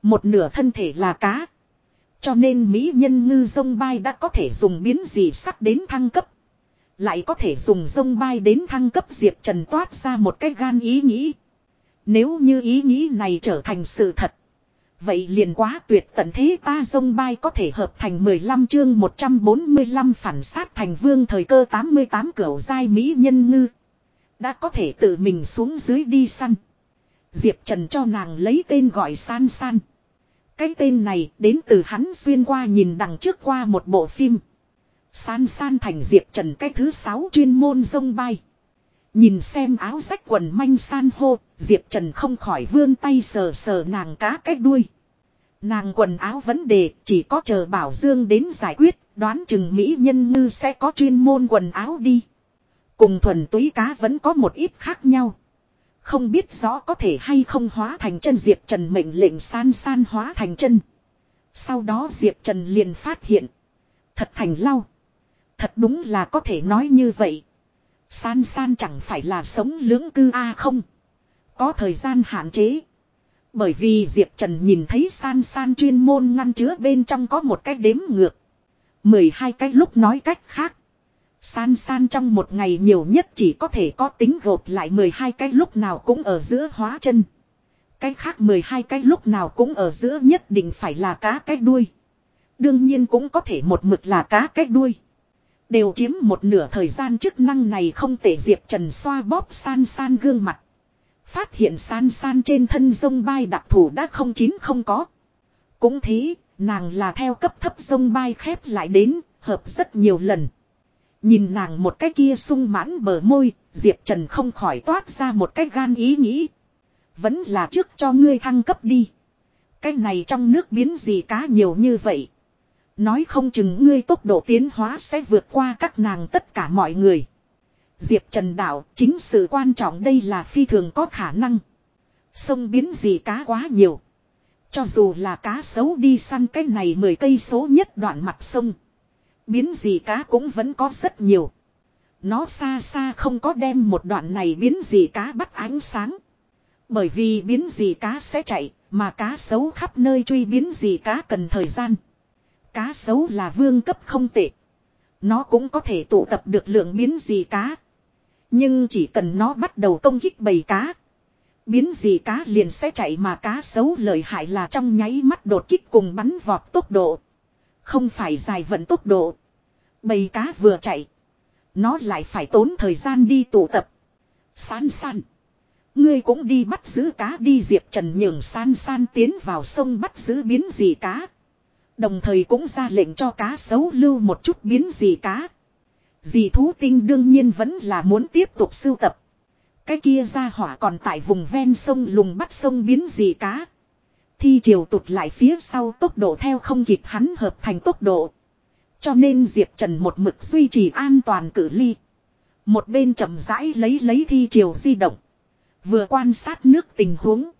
Một nửa thân thể là cá. Cho nên Mỹ nhân ngư sông bay đã có thể dùng biến gì sắc đến thăng cấp. Lại có thể dùng sông bay đến thăng cấp Diệp Trần toát ra một cái gan ý nghĩ. Nếu như ý nghĩ này trở thành sự thật. Vậy liền quá tuyệt tận thế ta sông bay có thể hợp thành 15 chương 145 phản sát thành vương thời cơ 88 cửu giai Mỹ nhân ngư. Đã có thể tự mình xuống dưới đi săn. Diệp Trần cho nàng lấy tên gọi san san. Cái tên này đến từ hắn xuyên qua nhìn đằng trước qua một bộ phim. San san thành Diệp Trần cái thứ sáu chuyên môn dông bay. Nhìn xem áo rách quần manh san hô, Diệp Trần không khỏi vươn tay sờ sờ nàng cá cái đuôi. Nàng quần áo vấn đề chỉ có chờ Bảo Dương đến giải quyết, đoán chừng Mỹ nhân ngư sẽ có chuyên môn quần áo đi. Cùng thuần túy cá vẫn có một ít khác nhau. Không biết rõ có thể hay không hóa thành chân Diệp Trần mệnh lệnh san san hóa thành chân. Sau đó Diệp Trần liền phát hiện. Thật thành lau. Thật đúng là có thể nói như vậy. San san chẳng phải là sống lưỡng cư A không. Có thời gian hạn chế. Bởi vì Diệp Trần nhìn thấy san san chuyên môn ngăn chứa bên trong có một cái đếm ngược. 12 cái lúc nói cách khác. San san trong một ngày nhiều nhất chỉ có thể có tính gộp lại 12 cái lúc nào cũng ở giữa hóa chân. Cái khác 12 cái lúc nào cũng ở giữa nhất định phải là cá cái đuôi. Đương nhiên cũng có thể một mực là cá cái đuôi. Đều chiếm một nửa thời gian chức năng này không tể Diệp Trần xoa bóp san san gương mặt. Phát hiện san san trên thân sông bay đặc thủ đã không chín không có. Cũng thế, nàng là theo cấp thấp sông bay khép lại đến, hợp rất nhiều lần. Nhìn nàng một cái kia sung mãn bờ môi, Diệp Trần không khỏi toát ra một cái gan ý nghĩ. Vẫn là trước cho ngươi thăng cấp đi. Cái này trong nước biến gì cá nhiều như vậy. Nói không chừng ngươi tốc độ tiến hóa sẽ vượt qua các nàng tất cả mọi người. Diệp Trần đạo chính sự quan trọng đây là phi thường có khả năng. Sông biến gì cá quá nhiều. Cho dù là cá xấu đi săn cái này 10 cây số nhất đoạn mặt sông. Biến gì cá cũng vẫn có rất nhiều. Nó xa xa không có đem một đoạn này biến gì cá bắt ánh sáng. Bởi vì biến gì cá sẽ chạy, mà cá xấu khắp nơi truy biến gì cá cần thời gian. Cá sấu là vương cấp không tệ. Nó cũng có thể tụ tập được lượng biến gì cá. Nhưng chỉ cần nó bắt đầu công kích bầy cá. Biến gì cá liền sẽ chạy mà cá sấu lợi hại là trong nháy mắt đột kích cùng bắn vọt tốc độ. Không phải dài vận tốc độ. Bầy cá vừa chạy. Nó lại phải tốn thời gian đi tụ tập. San san. Ngươi cũng đi bắt giữ cá đi, Diệp Trần nhường san san tiến vào sông bắt giữ biến gì cá. Đồng thời cũng ra lệnh cho cá sấu lưu một chút biến gì cá. Dì thú tinh đương nhiên vẫn là muốn tiếp tục sưu tập. Cái kia ra hỏa còn tại vùng ven sông lùng bắt sông biến gì cá. Thi chiều tụt lại phía sau tốc độ theo không kịp hắn hợp thành tốc độ. Cho nên Diệp Trần một mực duy trì an toàn cử ly. Một bên chậm rãi lấy lấy thi chiều di động. Vừa quan sát nước tình huống.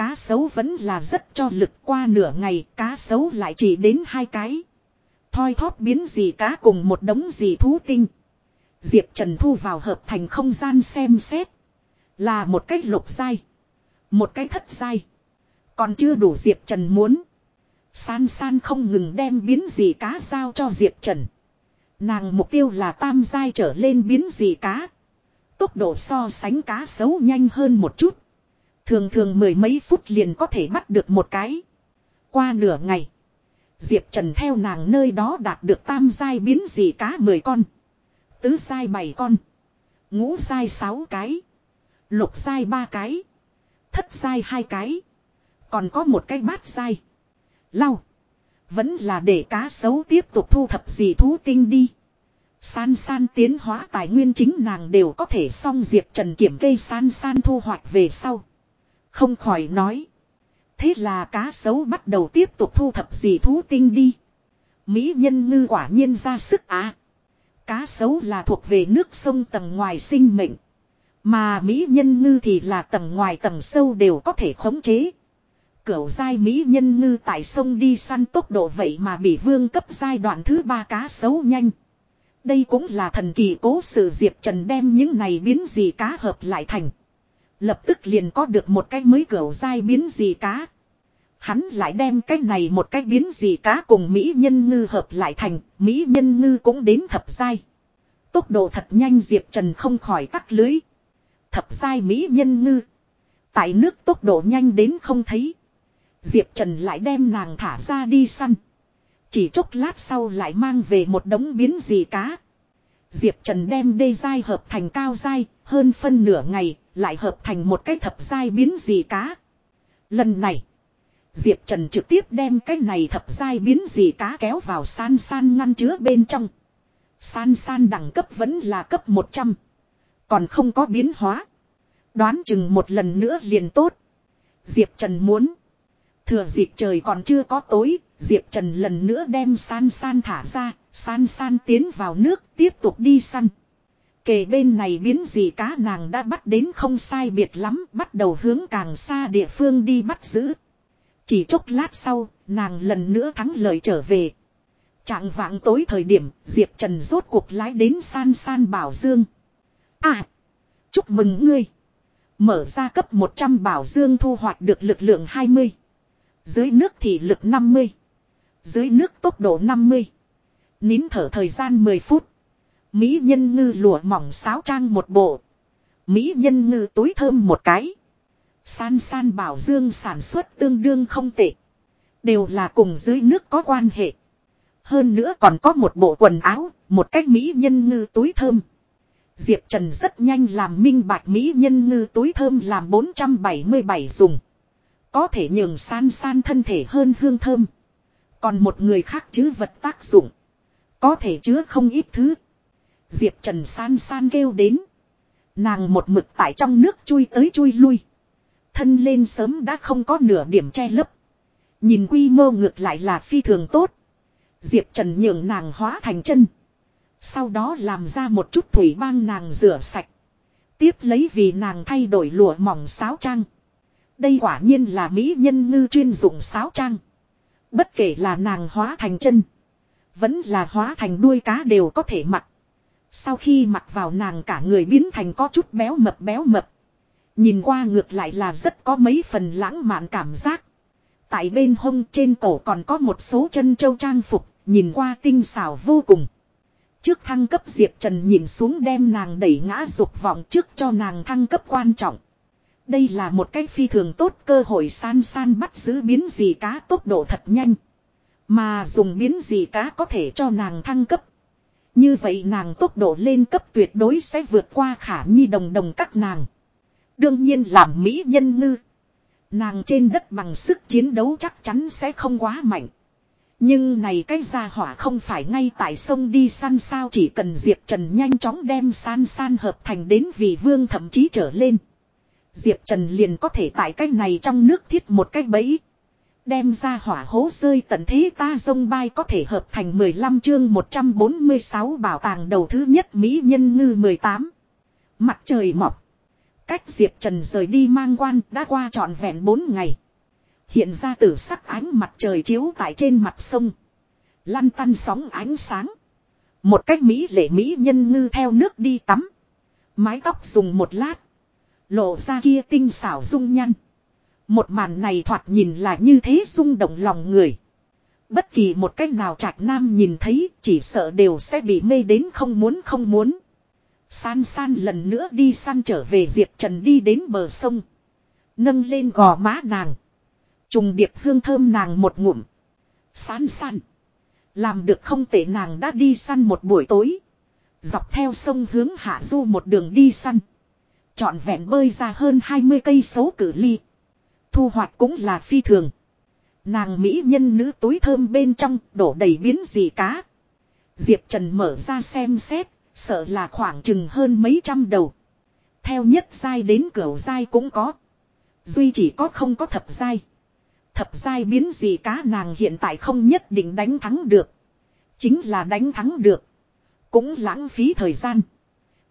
Cá sấu vẫn là rất cho lực qua nửa ngày, cá sấu lại chỉ đến hai cái. Thoi thóp biến gì cá cùng một đống gì thú tinh. Diệp Trần thu vào hợp thành không gian xem xét. Là một cách lục dai. Một cái thất dai. Còn chưa đủ Diệp Trần muốn. San san không ngừng đem biến gì cá giao cho Diệp Trần. Nàng mục tiêu là tam dai trở lên biến gì cá. Tốc độ so sánh cá sấu nhanh hơn một chút. Thường thường mười mấy phút liền có thể bắt được một cái. Qua nửa ngày. Diệp Trần theo nàng nơi đó đạt được tam giai biến gì cá mười con. Tứ giai bảy con. Ngũ giai sáu cái. Lục giai ba cái. Thất giai hai cái. Còn có một cái bát giai. Lau. Vẫn là để cá sấu tiếp tục thu thập gì thú tinh đi. San san tiến hóa tài nguyên chính nàng đều có thể xong Diệp Trần kiểm kê san san thu hoạch về sau. Không khỏi nói. Thế là cá sấu bắt đầu tiếp tục thu thập gì thú tinh đi. Mỹ nhân ngư quả nhiên ra sức á. Cá sấu là thuộc về nước sông tầng ngoài sinh mệnh. Mà Mỹ nhân ngư thì là tầng ngoài tầng sâu đều có thể khống chế. Cửu giai Mỹ nhân ngư tại sông đi săn tốc độ vậy mà bị vương cấp giai đoạn thứ ba cá sấu nhanh. Đây cũng là thần kỳ cố sự Diệp Trần đem những này biến gì cá hợp lại thành. Lập tức liền có được một cái mới cửa dai biến gì cá. Hắn lại đem cái này một cái biến gì cá cùng Mỹ nhân ngư hợp lại thành, Mỹ nhân ngư cũng đến thập dai. Tốc độ thật nhanh Diệp Trần không khỏi tắt lưới. Thập dai Mỹ nhân ngư. Tại nước tốc độ nhanh đến không thấy. Diệp Trần lại đem nàng thả ra đi săn. Chỉ chốc lát sau lại mang về một đống biến gì cá. Diệp Trần đem đê dai hợp thành cao dai, hơn phân nửa ngày, lại hợp thành một cái thập giai biến gì cá. Lần này, Diệp Trần trực tiếp đem cái này thập giai biến gì cá kéo vào san san ngăn chứa bên trong. San san đẳng cấp vẫn là cấp 100. Còn không có biến hóa. Đoán chừng một lần nữa liền tốt. Diệp Trần muốn. Thừa dịp trời còn chưa có tối, Diệp Trần lần nữa đem san san thả ra, san san tiến vào nước tiếp tục đi săn. Kề bên này biến gì cá nàng đã bắt đến không sai biệt lắm, bắt đầu hướng càng xa địa phương đi bắt giữ. Chỉ chốc lát sau, nàng lần nữa thắng lợi trở về. Trạng vạng tối thời điểm, Diệp Trần rốt cuộc lái đến san san bảo dương. À! Chúc mừng ngươi! Mở ra cấp 100 bảo dương thu hoạch được lực lượng 20. Dưới nước thì lực 50. Dưới nước tốc độ 50. Nín thở thời gian 10 phút. Mỹ nhân ngư lụa mỏng sáo trang một bộ. Mỹ nhân ngư túi thơm một cái. San san bảo dương sản xuất tương đương không tệ. Đều là cùng dưới nước có quan hệ. Hơn nữa còn có một bộ quần áo, một cách Mỹ nhân ngư túi thơm. Diệp Trần rất nhanh làm minh bạch Mỹ nhân ngư túi thơm làm 477 dùng. Có thể nhường san san thân thể hơn hương thơm. Còn một người khác chứ vật tác dụng. Có thể chứa không ít thứ. Diệp Trần san san kêu đến. Nàng một mực tại trong nước chui tới chui lui. Thân lên sớm đã không có nửa điểm che lấp. Nhìn quy mô ngược lại là phi thường tốt. Diệp Trần nhường nàng hóa thành chân. Sau đó làm ra một chút thủy bang nàng rửa sạch. Tiếp lấy vì nàng thay đổi lụa mỏng sáo trang. Đây quả nhiên là mỹ nhân ngư chuyên dụng sáo trang. Bất kể là nàng hóa thành chân. Vẫn là hóa thành đuôi cá đều có thể mặc. Sau khi mặc vào nàng cả người biến thành có chút béo mập béo mập. Nhìn qua ngược lại là rất có mấy phần lãng mạn cảm giác. Tại bên hông trên cổ còn có một số chân châu trang phục, nhìn qua tinh xảo vô cùng. Trước thăng cấp Diệp Trần nhìn xuống đem nàng đẩy ngã dục vọng trước cho nàng thăng cấp quan trọng. Đây là một cách phi thường tốt cơ hội san san bắt giữ biến gì cá tốc độ thật nhanh. Mà dùng biến gì cá có thể cho nàng thăng cấp. Như vậy nàng tốc độ lên cấp tuyệt đối sẽ vượt qua khả nhi đồng đồng các nàng. Đương nhiên làm mỹ nhân ngư. Nàng trên đất bằng sức chiến đấu chắc chắn sẽ không quá mạnh. Nhưng này cái gia hỏa không phải ngay tại sông đi săn sao chỉ cần Diệp Trần nhanh chóng đem san san hợp thành đến vị vương thậm chí trở lên. Diệp Trần liền có thể tại cái này trong nước thiết một cái bẫy. Đem ra hỏa hố rơi tận thế ta sông bay có thể hợp thành 15 chương 146 bảo tàng đầu thứ nhất Mỹ nhân ngư 18. Mặt trời mọc. Cách Diệp Trần rời đi mang quan đã qua trọn vẹn 4 ngày. Hiện ra tử sắc ánh mặt trời chiếu tại trên mặt sông. Lăn tăn sóng ánh sáng. Một cách Mỹ lệ Mỹ nhân ngư theo nước đi tắm. Mái tóc dùng một lát. Lộ ra kia tinh xảo dung nhăn. Một màn này thoạt nhìn là như thế rung động lòng người. Bất kỳ một cách nào trạch nam nhìn thấy, chỉ sợ đều sẽ bị mê đến không muốn không muốn. San san lần nữa đi săn trở về Diệp Trần đi đến bờ sông. Nâng lên gò má nàng. Trùng điệp hương thơm nàng một ngụm. San san. Làm được không tệ nàng đã đi săn một buổi tối. Dọc theo sông hướng hạ du một đường đi săn. Chọn vẹn bơi ra hơn 20 cây số cử ly. Thu hoạch cũng là phi thường. Nàng mỹ nhân nữ túi thơm bên trong đổ đầy biến gì cá. Diệp Trần mở ra xem xét, sợ là khoảng chừng hơn mấy trăm đầu. Theo nhất dai đến cửu dai cũng có. Duy chỉ có không có thập dai. Thập dai biến gì cá nàng hiện tại không nhất định đánh thắng được. Chính là đánh thắng được. Cũng lãng phí thời gian.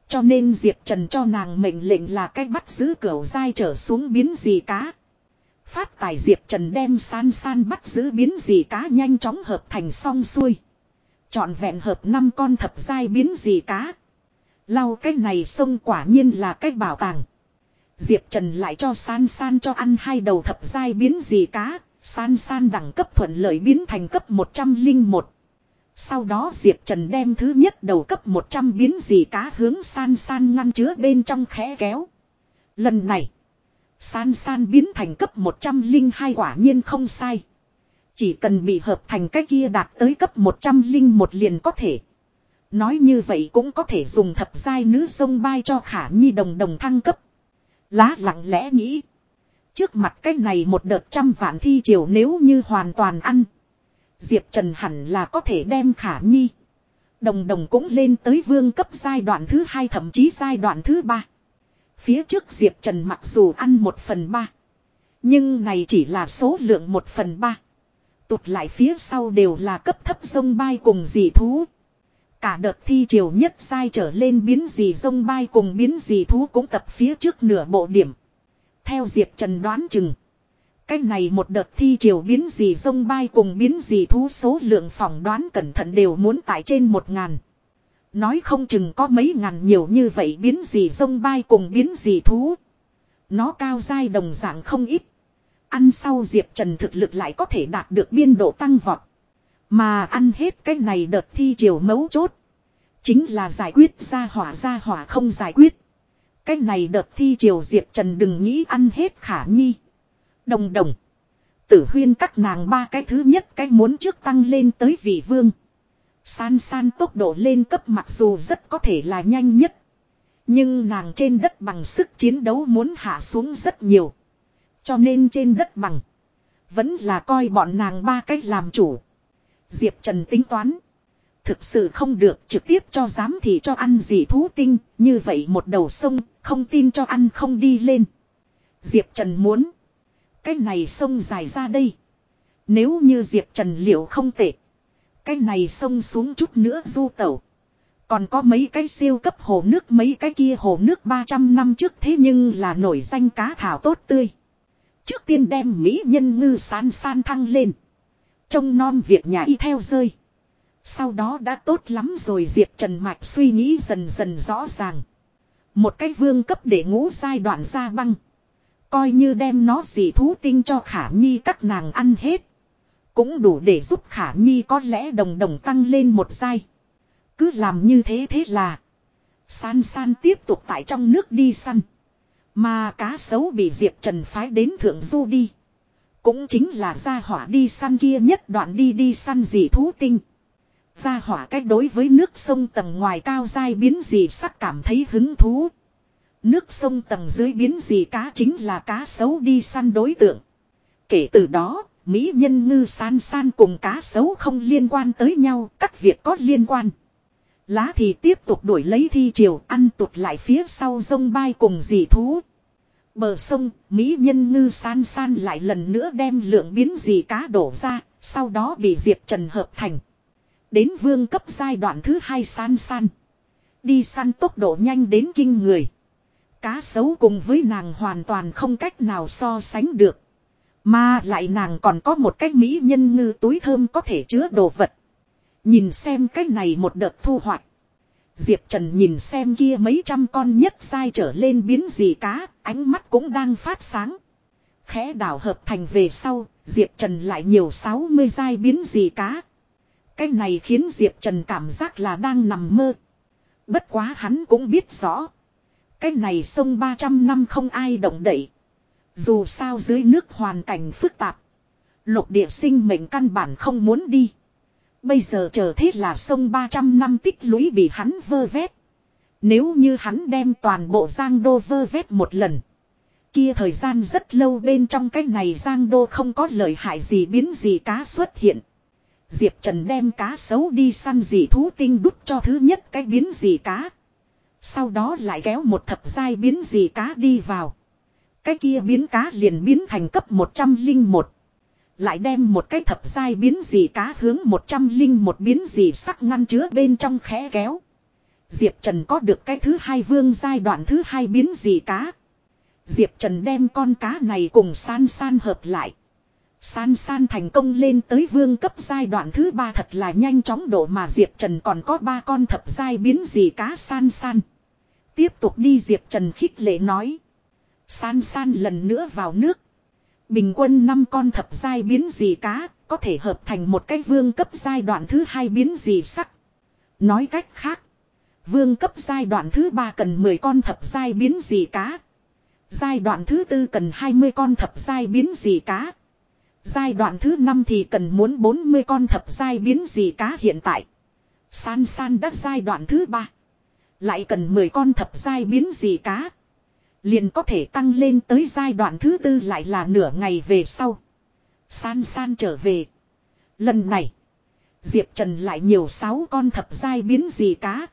Cho nên Diệp Trần cho nàng mệnh lệnh là cách bắt giữ cửu dai trở xuống biến gì cá. Phát tài Diệp Trần đem san san bắt giữ biến gì cá nhanh chóng hợp thành song xuôi. Chọn vẹn hợp năm con thập giai biến gì cá. Lau cái này sông quả nhiên là cái bảo tàng. Diệp Trần lại cho san san cho ăn hai đầu thập giai biến gì cá. San san đẳng cấp thuận lợi biến thành cấp 101. Sau đó Diệp Trần đem thứ nhất đầu cấp 100 biến gì cá hướng san san ngăn chứa bên trong khẽ kéo. Lần này, san san biến thành cấp 102 quả nhiên không sai. Chỉ cần bị hợp thành cái kia đạt tới cấp 101 liền có thể. Nói như vậy cũng có thể dùng thập giai nữ sông bay cho khả nhi đồng đồng thăng cấp. Lá lặng lẽ nghĩ. Trước mặt cái này một đợt trăm vạn thi triều nếu như hoàn toàn ăn. Diệp Trần hẳn là có thể đem khả nhi. Đồng đồng cũng lên tới vương cấp giai đoạn thứ hai thậm chí giai đoạn thứ ba. Phía trước Diệp Trần mặc dù ăn một phần ba. Nhưng này chỉ là số lượng một phần ba. Tụt lại phía sau đều là cấp thấp sông bay cùng dị thú. Cả đợt thi triều nhất sai trở lên biến dị sông bay cùng biến dị thú cũng tập phía trước nửa bộ điểm. Theo Diệp Trần đoán chừng. cách này một đợt thi triều biến gì sông bay cùng biến gì thú số lượng phỏng đoán cẩn thận đều muốn tại trên một ngàn. Nói không chừng có mấy ngàn nhiều như vậy biến gì sông bay cùng biến gì thú. Nó cao dai đồng dạng không ít. Ăn sau Diệp Trần thực lực lại có thể đạt được biên độ tăng vọt. Mà ăn hết cái này đợt thi triều mấu chốt. Chính là giải quyết ra hỏa ra hỏa không giải quyết. Cái này đợt thi triều Diệp Trần đừng nghĩ ăn hết khả nhi. Đồng đồng. Tử huyên các nàng ba cái thứ nhất cái muốn trước tăng lên tới vị vương. San san tốc độ lên cấp mặc dù rất có thể là nhanh nhất. Nhưng nàng trên đất bằng sức chiến đấu muốn hạ xuống rất nhiều. Cho nên trên đất bằng. Vẫn là coi bọn nàng ba cách làm chủ. Diệp Trần tính toán. Thực sự không được trực tiếp cho dám thì cho ăn gì thú tinh. Như vậy một đầu sông, không tin cho ăn không đi lên. Diệp Trần muốn. Cái này sông dài ra đây. Nếu như Diệp Trần liệu không tệ. Cái này sông xuống chút nữa du tẩu. Còn có mấy cái siêu cấp hồ nước, mấy cái kia hồ nước 300 năm trước thế nhưng là nổi danh cá thảo tốt tươi. Trước tiên đem Mỹ nhân ngư san san thăng lên. Trông non việc nhà y theo rơi. Sau đó đã tốt lắm rồi, Diệp Trần Mạch suy nghĩ dần dần rõ ràng. Một cái vương cấp để ngũ giai đoạn ra băng. Coi như đem nó dị thú tinh cho khả nhi các nàng ăn hết. Cũng đủ để giúp khả nhi có lẽ đồng đồng tăng lên một giai. Cứ làm như thế thế là. San san tiếp tục tại trong nước đi săn. Mà cá sấu bị Diệp Trần phái đến thượng du đi. Cũng chính là gia hỏa đi săn kia nhất đoạn đi đi săn dị thú tinh. gia hỏa cách đối với nước sông tầng ngoài cao dai biến gì sắc cảm thấy hứng thú. Nước sông tầng dưới biến gì cá chính là cá sấu đi săn đối tượng. Kể từ đó, Mỹ nhân ngư san san cùng cá sấu không liên quan tới nhau, các việc có liên quan. Lá thì tiếp tục đuổi lấy thi triều ăn tụt lại phía sau sông bay cùng dị thú. Bờ sông, Mỹ nhân ngư san san lại lần nữa đem lượng biến dị cá đổ ra, sau đó bị Diệp Trần hợp thành. Đến vương cấp giai đoạn thứ hai san san. Đi săn tốc độ nhanh đến kinh người. Cá sấu cùng với nàng hoàn toàn không cách nào so sánh được. Mà lại nàng còn có một cách mỹ nhân ngư túi thơm có thể chứa đồ vật. Nhìn xem cái này một đợt thu hoạch. Diệp Trần nhìn xem kia mấy trăm con nhất sai trở lên biến gì cá, ánh mắt cũng đang phát sáng. Khẽ đảo hợp thành về sau, Diệp Trần lại nhiều 60 dai biến gì cá. Cái này khiến Diệp Trần cảm giác là đang nằm mơ. Bất quá hắn cũng biết rõ. Cái này sông 300 năm không ai động đậy. Dù sao dưới nước hoàn cảnh phức tạp. Lục địa sinh mệnh căn bản không muốn đi. Bây giờ chờ thế là sông 300 năm tích lũy bị hắn vơ vét. Nếu như hắn đem toàn bộ giang đô vơ vét một lần. Kia thời gian rất lâu bên trong cái này giang đô không có lợi hại gì biến gì cá xuất hiện. Diệp Trần đem cá xấu đi săn dị thú tinh đút cho thứ nhất cái biến gì cá. Sau đó lại kéo một thập giai biến gì cá đi vào. Cái kia biến cá liền biến thành cấp 101. Lại đem một cái thập giai biến dị cá hướng 101 biến dị sắc ngăn chứa bên trong khẽ kéo. Diệp Trần có được cái thứ hai vương giai đoạn thứ hai biến dị cá. Diệp Trần đem con cá này cùng san san hợp lại. San san thành công lên tới vương cấp giai đoạn thứ ba thật là nhanh chóng độ mà Diệp Trần còn có ba con thập giai biến gì cá san san. Tiếp tục đi Diệp Trần khích lệ nói. San san lần nữa vào nước. Bình quân 5 con thập giai biến dị cá có thể hợp thành một cái vương cấp giai đoạn thứ hai biến dị sắc. Nói cách khác. Vương cấp giai đoạn thứ ba cần 10 con thập giai biến dị cá. Giai đoạn thứ tư cần 20 con thập giai biến dị cá. Giai đoạn thứ 5 thì cần muốn 40 con thập giai biến dị cá hiện tại. San san đất giai đoạn thứ 3. Lại cần 10 con thập giai biến dị cá. Liền có thể tăng lên tới giai đoạn thứ tư lại là nửa ngày về sau. San san trở về. Lần này. Diệp Trần lại nhiều sáu con thập giai biến gì cá.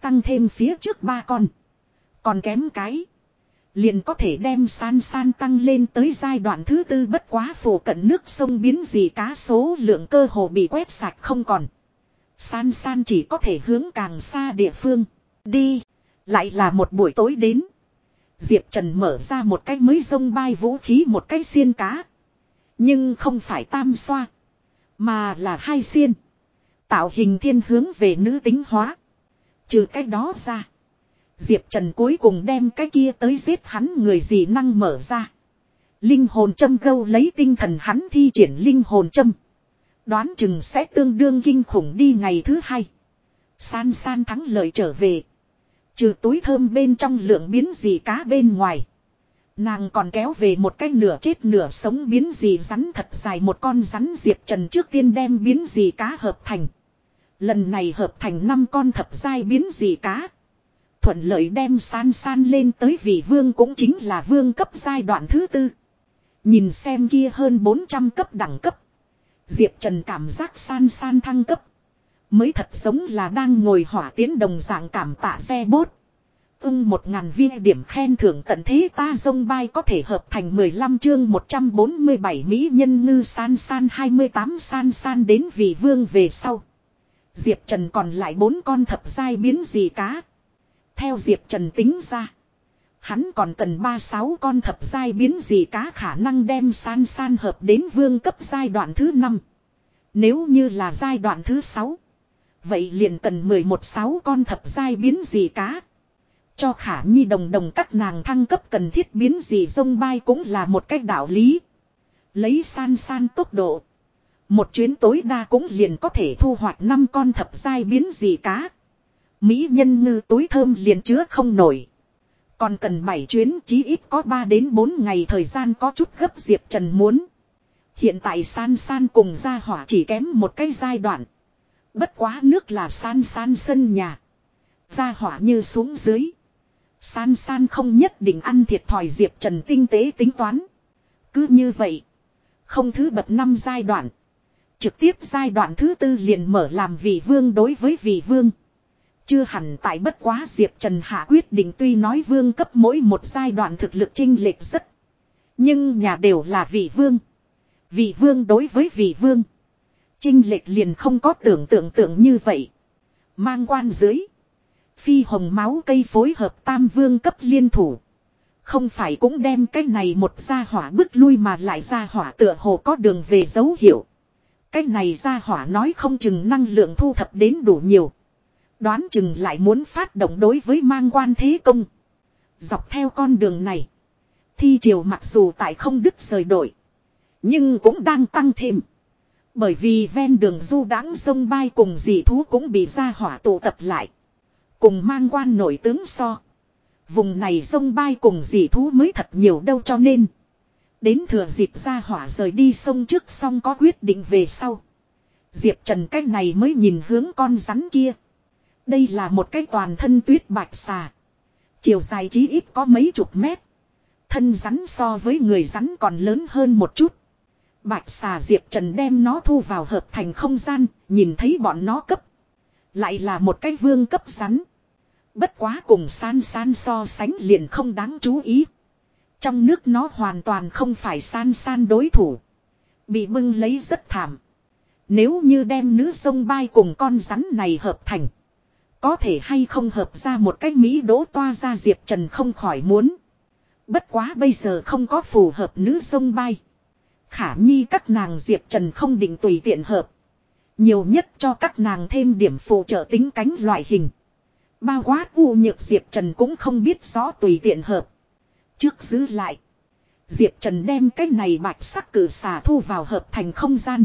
Tăng thêm phía trước ba con. Còn kém cái. Liền có thể đem san san tăng lên tới giai đoạn thứ tư bất quá phổ cận nước sông biến gì cá số lượng cơ hồ bị quét sạch không còn. San san chỉ có thể hướng càng xa địa phương. Đi. Lại là một buổi tối đến. Diệp Trần mở ra một cái mới sông bay vũ khí một cái xiên cá. Nhưng không phải tam xoa. Mà là hai xiên. Tạo hình thiên hướng về nữ tính hóa. Trừ cái đó ra. Diệp Trần cuối cùng đem cái kia tới giết hắn người gì năng mở ra. Linh hồn châm gâu lấy tinh thần hắn thi triển linh hồn châm. Đoán chừng sẽ tương đương kinh khủng đi ngày thứ hai. San san thắng lợi trở về. Trừ túi thơm bên trong lượng biến gì cá bên ngoài. Nàng còn kéo về một cái nửa chết nửa sống biến gì rắn thật dài một con rắn Diệp Trần trước tiên đem biến gì cá hợp thành. Lần này hợp thành năm con thập giai biến gì cá thuận lợi đem san san lên tới vị vương cũng chính là vương cấp giai đoạn thứ tư. Nhìn xem kia hơn 400 cấp đẳng cấp. Diệp Trần cảm giác san san thăng cấp. Mới thật giống là đang ngồi hỏa tiến đồng dạng cảm tạ xe bốt. Ưng một ngàn viên điểm khen thưởng tận thế ta dông bay có thể hợp thành 15 chương 147 Mỹ nhân ngư san san 28 san san đến vị vương về sau. Diệp Trần còn lại bốn con thập giai biến gì cá. Theo Diệp Trần tính ra. Hắn còn cần ba sáu con thập giai biến gì cá khả năng đem san san hợp đến vương cấp giai đoạn thứ năm Nếu như là giai đoạn thứ sáu Vậy liền cần mười một sáu con thập giai biến gì cá. Cho khả nhi đồng đồng các nàng thăng cấp cần thiết biến gì sông bay cũng là một cách đạo lý. Lấy san san tốc độ. Một chuyến tối đa cũng liền có thể thu hoạch năm con thập giai biến gì cá. Mỹ nhân ngư túi thơm liền chứa không nổi. Còn cần 7 chuyến chí ít có 3 đến 4 ngày thời gian có chút gấp Diệp Trần muốn. Hiện tại san san cùng gia hỏa chỉ kém một cái giai đoạn. Bất quá nước là san san sân nhà. Ra hỏa như xuống dưới. San san không nhất định ăn thiệt thòi Diệp Trần tinh tế tính toán. Cứ như vậy. Không thứ bậc năm giai đoạn. Trực tiếp giai đoạn thứ tư liền mở làm vị vương đối với vị vương. Chưa hẳn tại bất quá Diệp Trần Hạ quyết định tuy nói vương cấp mỗi một giai đoạn thực lực chinh lệch rất. Nhưng nhà đều là vị vương. Vị vương đối với vị vương. Trinh lệch liền không có tưởng tượng tượng như vậy. Mang quan dưới. Phi hồng máu cây phối hợp tam vương cấp liên thủ. Không phải cũng đem cái này một gia hỏa bước lui mà lại gia hỏa tựa hồ có đường về dấu hiệu. Cái này gia hỏa nói không chừng năng lượng thu thập đến đủ nhiều. Đoán chừng lại muốn phát động đối với mang quan thế công. Dọc theo con đường này. Thi triều mặc dù tại không đứt rời đổi. Nhưng cũng đang tăng thêm. Bởi vì ven đường du đáng sông bay cùng dị thú cũng bị ra hỏa tụ tập lại. Cùng mang quan nổi tướng so. Vùng này sông bay cùng dị thú mới thật nhiều đâu cho nên. Đến thừa dịp ra hỏa rời đi sông trước xong có quyết định về sau. Diệp Trần cách này mới nhìn hướng con rắn kia. Đây là một cái toàn thân tuyết bạch xà. Chiều dài chí ít có mấy chục mét. Thân rắn so với người rắn còn lớn hơn một chút. Bạch xà Diệp Trần đem nó thu vào hợp thành không gian, nhìn thấy bọn nó cấp. Lại là một cái vương cấp rắn. Bất quá cùng san san so sánh liền không đáng chú ý. Trong nước nó hoàn toàn không phải san san đối thủ. Bị bưng lấy rất thảm. Nếu như đem nữ sông bay cùng con rắn này hợp thành. Có thể hay không hợp ra một cách Mỹ đỗ toa ra Diệp Trần không khỏi muốn. Bất quá bây giờ không có phù hợp nữ sông bay. Khả nhi các nàng Diệp Trần không định tùy tiện hợp. Nhiều nhất cho các nàng thêm điểm phụ trợ tính cánh loại hình. Bao quát u nhược Diệp Trần cũng không biết rõ tùy tiện hợp. Trước giữ lại. Diệp Trần đem cái này bạch sắc cử xà thu vào hợp thành không gian.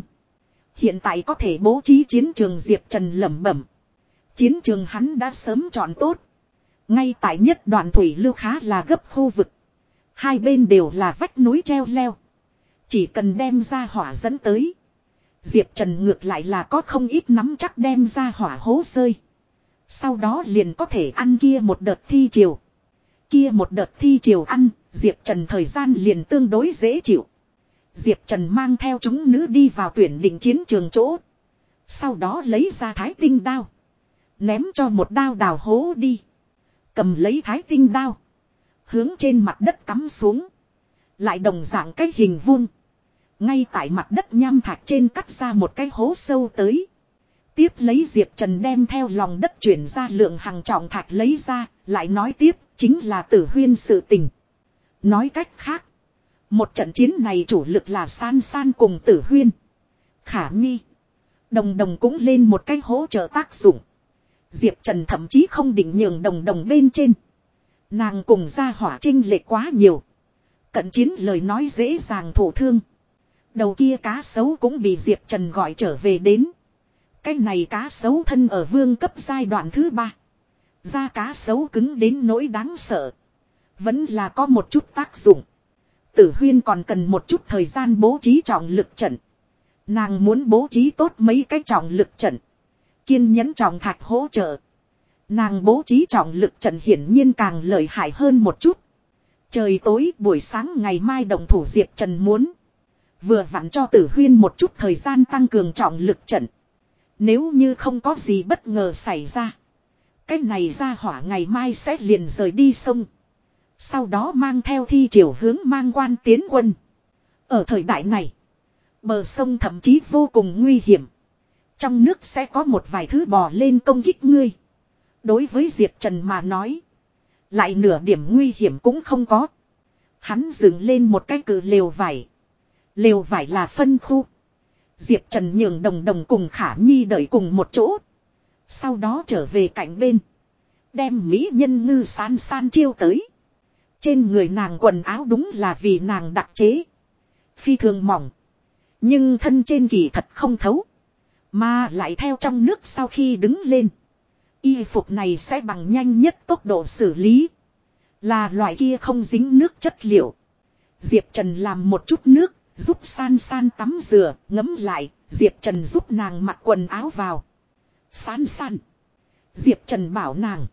Hiện tại có thể bố trí chiến trường Diệp Trần lẩm bẩm. Chiến trường hắn đã sớm chọn tốt. Ngay tại nhất đoạn thủy lưu khá là gấp khu vực. Hai bên đều là vách núi treo leo. Chỉ cần đem ra hỏa dẫn tới. Diệp Trần ngược lại là có không ít nắm chắc đem ra hỏa hố rơi. Sau đó liền có thể ăn kia một đợt thi triều. Kia một đợt thi triều ăn, Diệp Trần thời gian liền tương đối dễ chịu. Diệp Trần mang theo chúng nữ đi vào tuyển định chiến trường chỗ. Sau đó lấy ra thái tinh đao. Ném cho một đao đào hố đi. Cầm lấy thái tinh đao. Hướng trên mặt đất cắm xuống. Lại đồng dạng cái hình vuông. Ngay tại mặt đất nham thạch trên cắt ra một cái hố sâu tới. Tiếp lấy Diệp Trần đem theo lòng đất chuyển ra lượng hàng trọng thạch lấy ra, lại nói tiếp, chính là tử huyên sự tình. Nói cách khác, một trận chiến này chủ lực là san san cùng tử huyên. Khả nhi, đồng đồng cũng lên một cái hỗ trợ tác dụng. Diệp Trần thậm chí không định nhường đồng đồng bên trên. Nàng cùng ra hỏa trinh lệ quá nhiều. Cận chiến lời nói dễ dàng thổ thương. Đầu kia cá sấu cũng bị Diệp Trần gọi trở về đến. Cái này cá sấu thân ở vương cấp giai đoạn thứ ba. Da cá sấu cứng đến nỗi đáng sợ. Vẫn là có một chút tác dụng. Tử huyên còn cần một chút thời gian bố trí trọng lực trận. Nàng muốn bố trí tốt mấy cái trọng lực trận. Kiên nhẫn trọng thạch hỗ trợ. Nàng bố trí trọng lực trận hiển nhiên càng lợi hại hơn một chút. Trời tối, buổi sáng ngày mai đồng thủ Diệp Trần muốn. Vừa vặn cho tử huyên một chút thời gian tăng cường trọng lực trận. Nếu như không có gì bất ngờ xảy ra. Cái này ra hỏa ngày mai sẽ liền rời đi sông. Sau đó mang theo thi triều hướng mang quan tiến quân. Ở thời đại này. Bờ sông thậm chí vô cùng nguy hiểm. Trong nước sẽ có một vài thứ bò lên công kích ngươi. Đối với Diệp Trần mà nói. Lại nửa điểm nguy hiểm cũng không có. Hắn dựng lên một cái cử lều vải. Lều vải là phân khu. Diệp Trần nhường đồng đồng cùng Khả Nhi đợi cùng một chỗ. Sau đó trở về cạnh bên. Đem Mỹ nhân ngư san san chiêu tới. Trên người nàng quần áo đúng là vì nàng đặc chế. Phi thường mỏng. Nhưng thân trên kỳ thật không thấu. Mà lại theo trong nước sau khi đứng lên. Y phục này sẽ bằng nhanh nhất tốc độ xử lý. Là loại kia không dính nước chất liệu. Diệp Trần làm một chút nước, giúp san san tắm rửa, ngấm lại, Diệp Trần giúp nàng mặc quần áo vào. San san. Diệp Trần bảo nàng.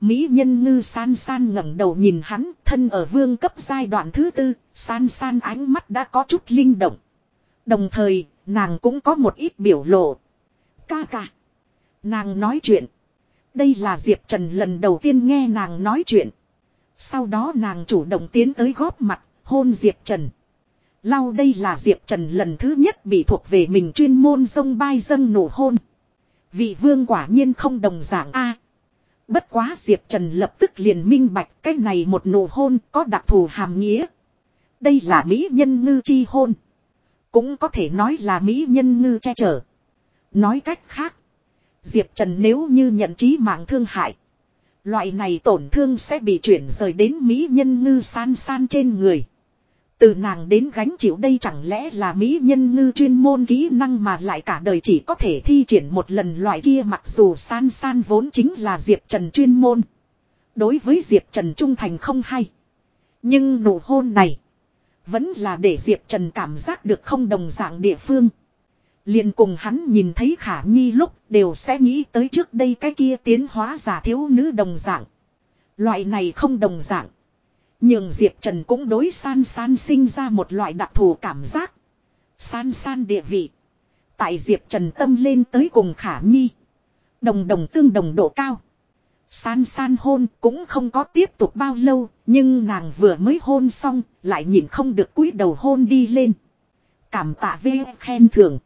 Mỹ nhân ngư san san ngẩng đầu nhìn hắn, thân ở vương cấp giai đoạn thứ tư, san san ánh mắt đã có chút linh động. Đồng thời, nàng cũng có một ít biểu lộ. Ca ca. Nàng nói chuyện. Đây là Diệp Trần lần đầu tiên nghe nàng nói chuyện. Sau đó nàng chủ động tiến tới góp mặt, hôn Diệp Trần. Lau đây là Diệp Trần lần thứ nhất bị thuộc về mình chuyên môn sông bay dâng nổ hôn. Vị vương quả nhiên không đồng dạng A. bất quá Diệp Trần lập tức liền minh bạch cái này một nổ hôn có đặc thù hàm nghĩa. Đây là Mỹ nhân ngư chi hôn. Cũng có thể nói là Mỹ nhân ngư che chở. Nói cách khác. Diệp Trần nếu như nhận trí mạng thương hại. Loại này tổn thương sẽ bị chuyển rời đến Mỹ nhân ngư san san trên người. Từ nàng đến gánh chịu đây chẳng lẽ là Mỹ nhân ngư chuyên môn kỹ năng mà lại cả đời chỉ có thể thi triển một lần loại kia mặc dù san san vốn chính là Diệp Trần chuyên môn. Đối với Diệp Trần trung thành không hay. Nhưng nụ hôn này. Vẫn là để Diệp Trần cảm giác được không đồng dạng địa phương. liền cùng hắn nhìn thấy khả nhi lúc đều sẽ nghĩ tới trước đây cái kia tiến hóa giả thiếu nữ đồng dạng. Loại này không đồng dạng. Nhưng Diệp Trần cũng đối san san sinh ra một loại đặc thù cảm giác. San san địa vị. Tại Diệp Trần tâm lên tới cùng khả nhi. Đồng đồng tương đồng độ cao. San san hôn cũng không có tiếp tục bao lâu, nhưng nàng vừa mới hôn xong, lại nhìn không được cúi đầu hôn đi lên. Cảm tạ V khen thưởng.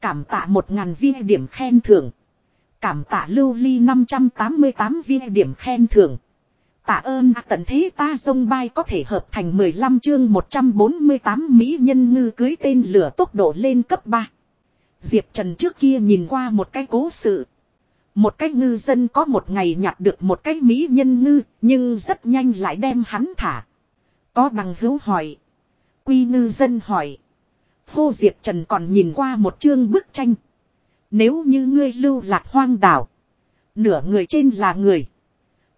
Cảm tạ một ngàn viên điểm khen thưởng. Cảm tạ lưu ly 588 viên điểm khen thưởng. Tạ ơn tận thế ta sông bay có thể hợp thành 15 chương 148 Mỹ nhân ngư cưới tên lửa tốc độ lên cấp 3. Diệp Trần trước kia nhìn qua một cái cố sự. Một cái ngư dân có một ngày nhặt được một cái Mỹ nhân ngư, nhưng rất nhanh lại đem hắn thả. Có bằng hữu hỏi. Quy ngư dân hỏi. Khô Diệp Trần còn nhìn qua một chương bức tranh. Nếu như ngươi lưu lạc hoang đảo. Nửa người trên là người.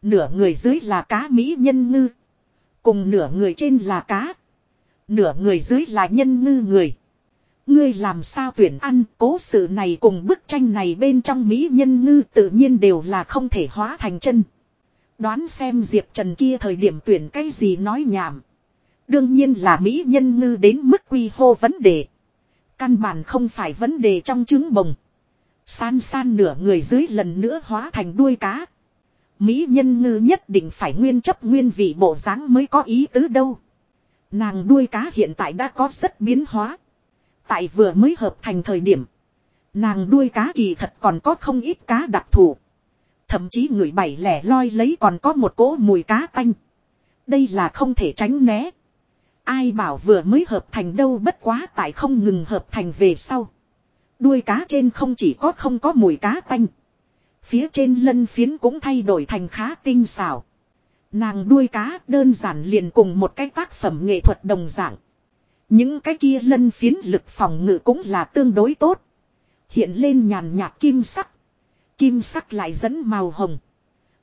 Nửa người dưới là cá Mỹ nhân ngư. Cùng nửa người trên là cá. Nửa người dưới là nhân ngư người. Ngươi làm sao tuyển ăn, cố sự này cùng bức tranh này bên trong Mỹ nhân ngư tự nhiên đều là không thể hóa thành chân. Đoán xem Diệp Trần kia thời điểm tuyển cái gì nói nhảm. Đương nhiên là Mỹ nhân ngư đến mức quy hô vấn đề. Căn bản không phải vấn đề trong trứng bồng. San san nửa người dưới lần nữa hóa thành đuôi cá. Mỹ nhân ngư nhất định phải nguyên chấp nguyên vị bộ dáng mới có ý tứ đâu. Nàng đuôi cá hiện tại đã có rất biến hóa. Tại vừa mới hợp thành thời điểm. Nàng đuôi cá kỳ thật còn có không ít cá đặc thù. Thậm chí người bảy lẻ loi lấy còn có một cỗ mùi cá tanh. Đây là không thể tránh né. Ai bảo vừa mới hợp thành đâu bất quá tại không ngừng hợp thành về sau. Đuôi cá trên không chỉ có không có mùi cá tanh. Phía trên lân phiến cũng thay đổi thành khá tinh xảo. Nàng đuôi cá đơn giản liền cùng một cái tác phẩm nghệ thuật đồng dạng. Những cái kia lân phiến lực phòng ngự cũng là tương đối tốt. Hiện lên nhàn nhạt kim sắc. Kim sắc lại dẫn màu hồng.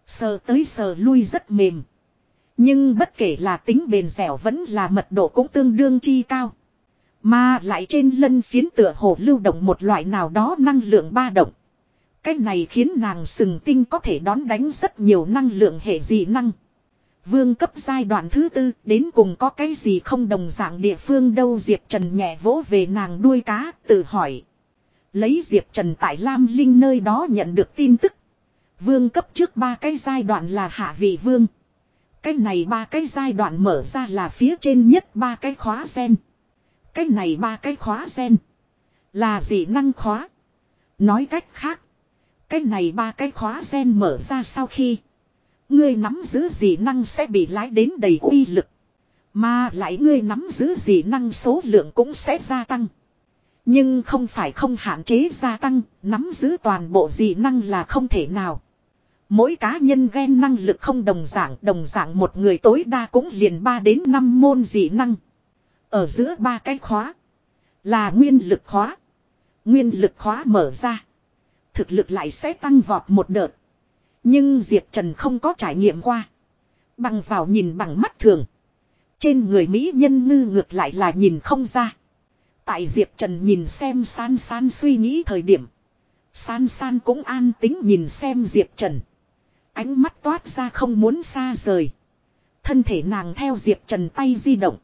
Sờ tới sờ lui rất mềm. Nhưng bất kể là tính bền dẻo vẫn là mật độ cũng tương đương chi cao. Mà lại trên lân phiến tựa hồ lưu động một loại nào đó năng lượng ba động. Cái này khiến nàng sừng tinh có thể đón đánh rất nhiều năng lượng hệ dị năng. Vương cấp giai đoạn thứ tư, đến cùng có cái gì không đồng dạng địa phương đâu Diệp Trần nhẹ vỗ về nàng đuôi cá, tự hỏi. Lấy Diệp Trần tại Lam Linh nơi đó nhận được tin tức. Vương cấp trước ba cái giai đoạn là hạ vị vương. Cái này ba cái giai đoạn mở ra là phía trên nhất ba cái khóa sen. Cái này ba cái khóa sen. Là dị năng khóa. Nói cách khác. Cái này ba cái khóa gen mở ra sau khi. Ngươi nắm giữ dị năng sẽ bị lái đến đầy uy lực. Mà lại ngươi nắm giữ dị năng số lượng cũng sẽ gia tăng. Nhưng không phải không hạn chế gia tăng, nắm giữ toàn bộ dị năng là không thể nào. Mỗi cá nhân gen năng lực không đồng dạng, đồng dạng một người tối đa cũng liền 3 đến 5 môn dị năng. Ở giữa ba cái khóa là nguyên lực khóa. Nguyên lực khóa mở ra. Thực lực lại sẽ tăng vọt một đợt. Nhưng Diệp Trần không có trải nghiệm qua. Bằng vào nhìn bằng mắt thường. Trên người Mỹ nhân ngư ngược lại là nhìn không ra. Tại Diệp Trần nhìn xem san san suy nghĩ thời điểm. San san cũng an tính nhìn xem Diệp Trần. Ánh mắt toát ra không muốn xa rời. Thân thể nàng theo Diệp Trần tay di động.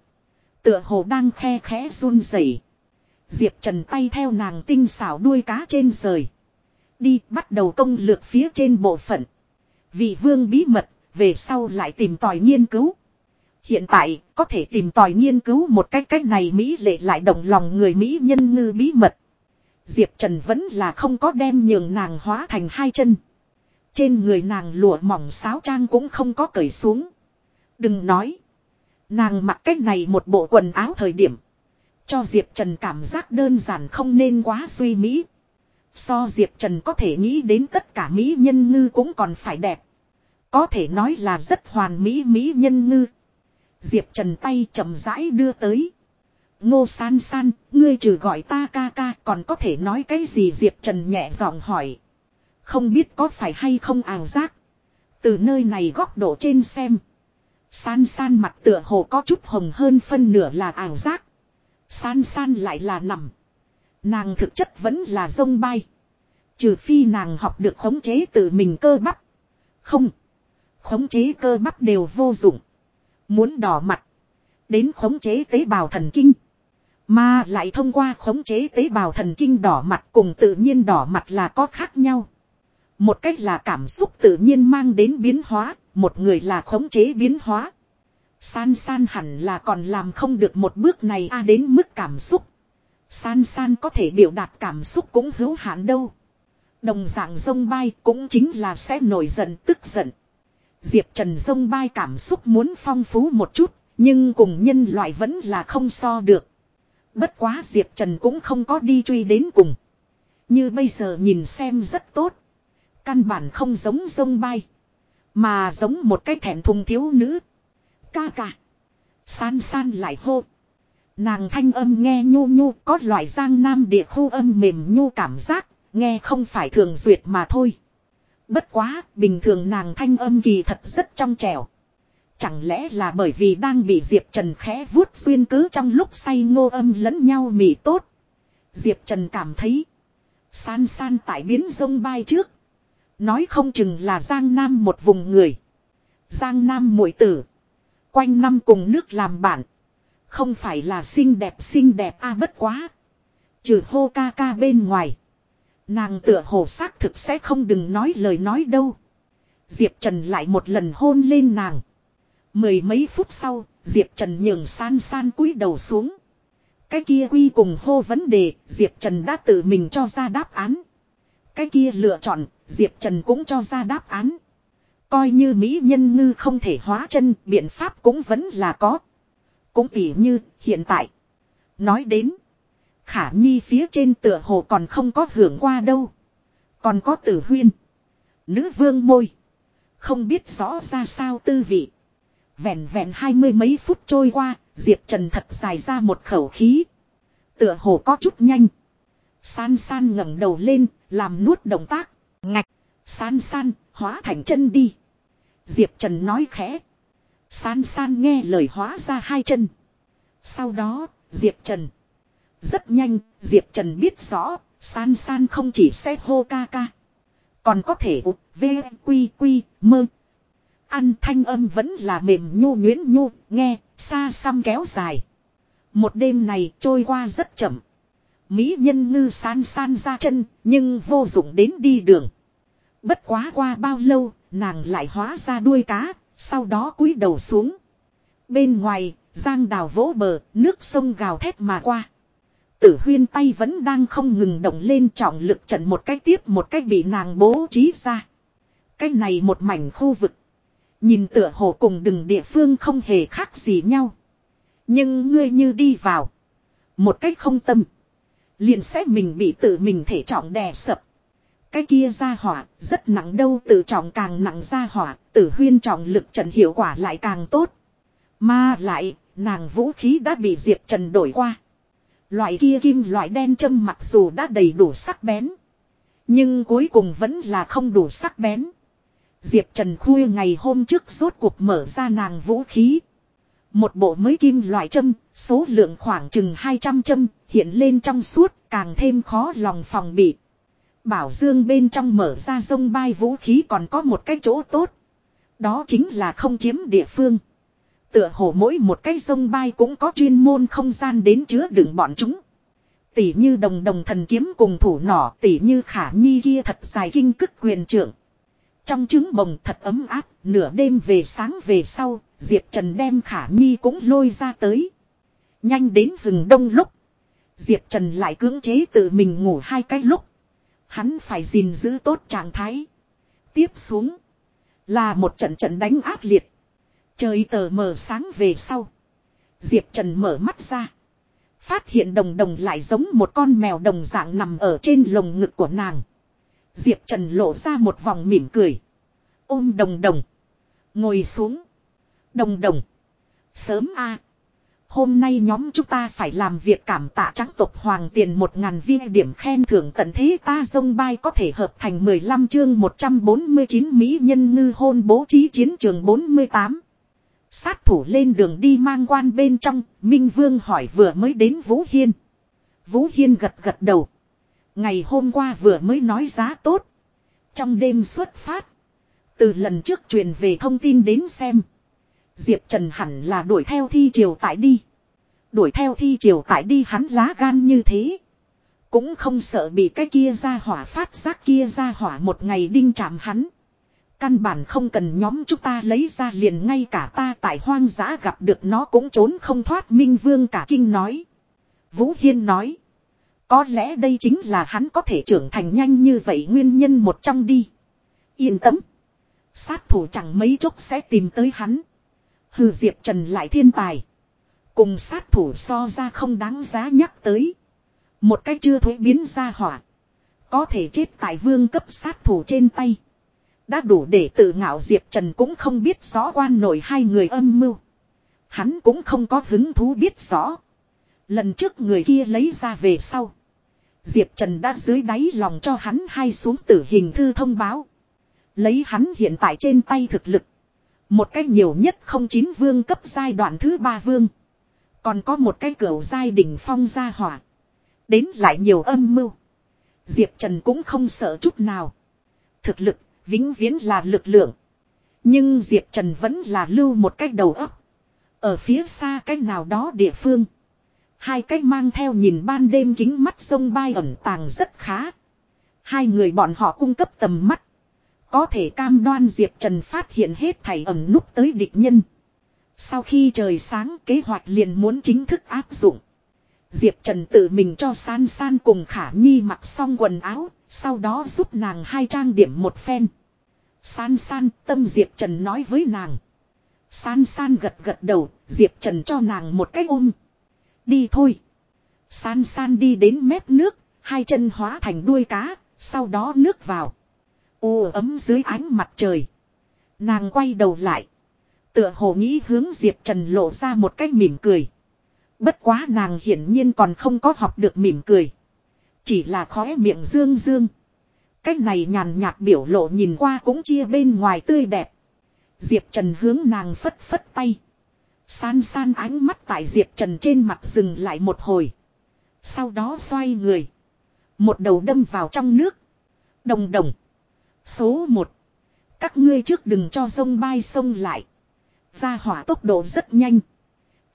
Tựa hồ đang khe khẽ run rẩy. Diệp Trần tay theo nàng tinh xảo đuôi cá trên rời. Đi bắt đầu công lược phía trên bộ phận. Vị vương bí mật, về sau lại tìm tòi nghiên cứu. Hiện tại, có thể tìm tòi nghiên cứu một cách cách này Mỹ lệ lại động lòng người Mỹ nhân ngư bí mật. Diệp Trần vẫn là không có đem nhường nàng hóa thành hai chân. Trên người nàng lụa mỏng sáo trang cũng không có cởi xuống. Đừng nói. Nàng mặc cách này một bộ quần áo thời điểm. Cho Diệp Trần cảm giác đơn giản không nên quá suy mỹ. So Diệp Trần có thể nghĩ đến tất cả Mỹ nhân ngư cũng còn phải đẹp. Có thể nói là rất hoàn mỹ Mỹ nhân ngư. Diệp Trần tay chậm rãi đưa tới. Ngô san san, ngươi trừ gọi ta ca ca còn có thể nói cái gì Diệp Trần nhẹ giọng hỏi. Không biết có phải hay không ảo giác. Từ nơi này góc độ trên xem. San san mặt tựa hồ có chút hồng hơn phân nửa là ảo giác. San san lại là nằm. Nàng thực chất vẫn là sông bay. Trừ phi nàng học được khống chế tự mình cơ bắp. Không. Khống chế cơ bắp đều vô dụng. Muốn đỏ mặt. Đến khống chế tế bào thần kinh. Mà lại thông qua khống chế tế bào thần kinh đỏ mặt cùng tự nhiên đỏ mặt là có khác nhau. Một cách là cảm xúc tự nhiên mang đến biến hóa, một người là khống chế biến hóa. San san hẳn là còn làm không được một bước này a đến mức cảm xúc. San san có thể biểu đạt cảm xúc cũng hữu hạn đâu. Đồng dạng sông bay cũng chính là sẽ nổi giận tức giận. Diệp Trần sông bay cảm xúc muốn phong phú một chút, nhưng cùng nhân loại vẫn là không so được. Bất quá Diệp Trần cũng không có đi truy đến cùng. Như bây giờ nhìn xem rất tốt. Căn bản không giống sông bay. Mà giống một cái thẻn thùng thiếu nữ. Ca ca. San san lại hô. Nàng thanh âm nghe nhu nhu có loại giang nam địa khu âm mềm nhu cảm giác, nghe không phải thường duyệt mà thôi. Bất quá, bình thường nàng thanh âm kỳ thật rất trong trẻo. Chẳng lẽ là bởi vì đang bị Diệp Trần khẽ vuốt xuyên cứ trong lúc say ngô âm lẫn nhau mỉ tốt. Diệp Trần cảm thấy. San san tại biến sông bay trước. Nói không chừng là Giang Nam một vùng người. Giang Nam muội tử. Quanh năm cùng nước làm bạn. Không phải là xinh đẹp xinh đẹp a bất quá. Trừ hô ca ca bên ngoài. Nàng tựa hồ xác thực sẽ không đừng nói lời nói đâu. Diệp Trần lại một lần hôn lên nàng. Mười mấy phút sau, Diệp Trần nhường san san cúi đầu xuống. Cái kia quy cùng hô vấn đề, Diệp Trần đã tự mình cho ra đáp án. Cái kia lựa chọn, Diệp Trần cũng cho ra đáp án. Coi như Mỹ nhân ngư không thể hóa chân, biện pháp cũng vẫn là có. Cũng tỉ như, hiện tại. Nói đến. Khả nhi phía trên tựa hồ còn không có hưởng qua đâu. Còn có tử huyên. Nữ vương môi. Không biết rõ ra sao tư vị. Vẹn vẹn hai mươi mấy phút trôi qua, Diệp Trần thật dài ra một khẩu khí. Tựa hồ có chút nhanh. San san ngẩng đầu lên, làm nuốt động tác. Ngạch. San san, hóa thành chân đi. Diệp Trần nói khẽ. San san nghe lời hóa ra hai chân. Sau đó, Diệp Trần. Rất nhanh, Diệp Trần biết rõ, san san không chỉ sẽ hô ca ca. Còn có thể ụt, v, quy, quy, mơ. Ăn thanh âm vẫn là mềm nhu nhuyễn nhu, nghe, xa xăm kéo dài. Một đêm này trôi qua rất chậm. Mỹ nhân ngư san san ra chân, nhưng vô dụng đến đi đường. Bất quá qua bao lâu, nàng lại hóa ra đuôi cá, sau đó cúi đầu xuống. Bên ngoài, giang đào vỗ bờ, nước sông gào thét mà qua. Tử huyên tay vẫn đang không ngừng động lên trọng lực trận một cách tiếp một cách bị nàng bố trí ra. Cái này một mảnh khu vực. Nhìn tựa hồ cùng đừng địa phương không hề khác gì nhau. Nhưng ngươi như đi vào. Một cách không tâm. Liền sẽ mình bị tự mình thể trọng đè sập. Cái kia ra hỏa, rất nặng đâu tự trọng càng nặng ra hỏa, tử huyên trọng lực trận hiệu quả lại càng tốt. Mà lại, nàng vũ khí đã bị Diệp Trần đổi qua. Loại kia kim loại đen châm mặc dù đã đầy đủ sắc bén. Nhưng cuối cùng vẫn là không đủ sắc bén. Diệp Trần khuya ngày hôm trước rốt cuộc mở ra nàng vũ khí. Một bộ mới kim loại châm, số lượng khoảng chừng 200 châm, hiện lên trong suốt, càng thêm khó lòng phòng bị. Bảo Dương bên trong mở ra sông bay vũ khí còn có một cái chỗ tốt. Đó chính là không chiếm địa phương. Tựa hồ mỗi một cái sông bay cũng có chuyên môn không gian đến chứa đựng bọn chúng. Tỷ như đồng đồng thần kiếm cùng thủ nỏ, tỷ như khả nhi kia thật dài kinh cức quyền trưởng. Trong trứng bồng thật ấm áp, nửa đêm về sáng về sau, Diệp Trần đem khả nhi cũng lôi ra tới. Nhanh đến hừng đông lúc. Diệp Trần lại cưỡng chế tự mình ngủ hai cái lúc. Hắn phải gìn giữ tốt trạng thái. Tiếp xuống. Là một trận trận đánh ác liệt. Trời tờ mờ sáng về sau. Diệp Trần mở mắt ra. Phát hiện đồng đồng lại giống một con mèo đồng dạng nằm ở trên lồng ngực của nàng. Diệp Trần lộ ra một vòng mỉm cười. Ôm đồng đồng. Ngồi xuống. Đồng đồng. Sớm a Hôm nay nhóm chúng ta phải làm việc cảm tạ trắng tộc hoàng tiền một ngàn viên điểm khen thưởng tận thế ta dông bay có thể hợp thành 15 chương 149 Mỹ nhân ngư hôn bố trí chiến trường 48. Sát thủ lên đường đi mang quan bên trong, Minh Vương hỏi vừa mới đến Vũ Hiên. Vũ Hiên gật gật đầu. Ngày hôm qua vừa mới nói giá tốt. Trong đêm xuất phát. Từ lần trước truyền về thông tin đến xem. Diệp Trần hẳn là đuổi theo thi triều tại đi. Đuổi theo thi triều tại đi hắn lá gan như thế. Cũng không sợ bị cái kia ra hỏa phát giác kia ra hỏa một ngày đinh chạm hắn. Căn bản không cần nhóm chúng ta lấy ra liền ngay cả ta tại hoang dã gặp được nó cũng trốn không thoát Minh Vương cả kinh nói. Vũ Hiên nói. Có lẽ đây chính là hắn có thể trưởng thành nhanh như vậy nguyên nhân một trong đi. Yên tâm. Sát thủ chẳng mấy chốc sẽ tìm tới hắn hư Diệp Trần lại thiên tài. Cùng sát thủ so ra không đáng giá nhắc tới. Một cách chưa thuế biến ra hỏa. Có thể chết tại vương cấp sát thủ trên tay. Đã đủ để tự ngạo Diệp Trần cũng không biết rõ quan nổi hai người âm mưu. Hắn cũng không có hứng thú biết rõ. Lần trước người kia lấy ra về sau. Diệp Trần đã dưới đáy lòng cho hắn hai xuống tử hình thư thông báo. Lấy hắn hiện tại trên tay thực lực. Một cách nhiều nhất không chín vương cấp giai đoạn thứ ba vương. Còn có một cái cửa giai đỉnh phong gia hỏa. Đến lại nhiều âm mưu. Diệp Trần cũng không sợ chút nào. Thực lực, vĩnh viễn là lực lượng. Nhưng Diệp Trần vẫn là lưu một cách đầu óc. Ở phía xa cách nào đó địa phương. Hai cách mang theo nhìn ban đêm kính mắt sông bay ẩn tàng rất khá. Hai người bọn họ cung cấp tầm mắt. Có thể cam đoan Diệp Trần phát hiện hết thảy ẩm núp tới địch nhân. Sau khi trời sáng kế hoạch liền muốn chính thức áp dụng. Diệp Trần tự mình cho san san cùng Khả Nhi mặc xong quần áo, sau đó giúp nàng hai trang điểm một phen. San san tâm Diệp Trần nói với nàng. San san gật gật đầu, Diệp Trần cho nàng một cái ôm. Đi thôi. San san đi đến mép nước, hai chân hóa thành đuôi cá, sau đó nước vào. U ấm dưới ánh mặt trời. Nàng quay đầu lại. Tựa hồ nghĩ hướng Diệp Trần lộ ra một cái mỉm cười. Bất quá nàng hiển nhiên còn không có học được mỉm cười. Chỉ là khóe miệng dương dương. Cách này nhàn nhạt biểu lộ nhìn qua cũng chia bên ngoài tươi đẹp. Diệp Trần hướng nàng phất phất tay. San san ánh mắt tại Diệp Trần trên mặt dừng lại một hồi. Sau đó xoay người. Một đầu đâm vào trong nước. Đồng đồng. Số 1. Các ngươi trước đừng cho sông bay sông lại. Ra hỏa tốc độ rất nhanh.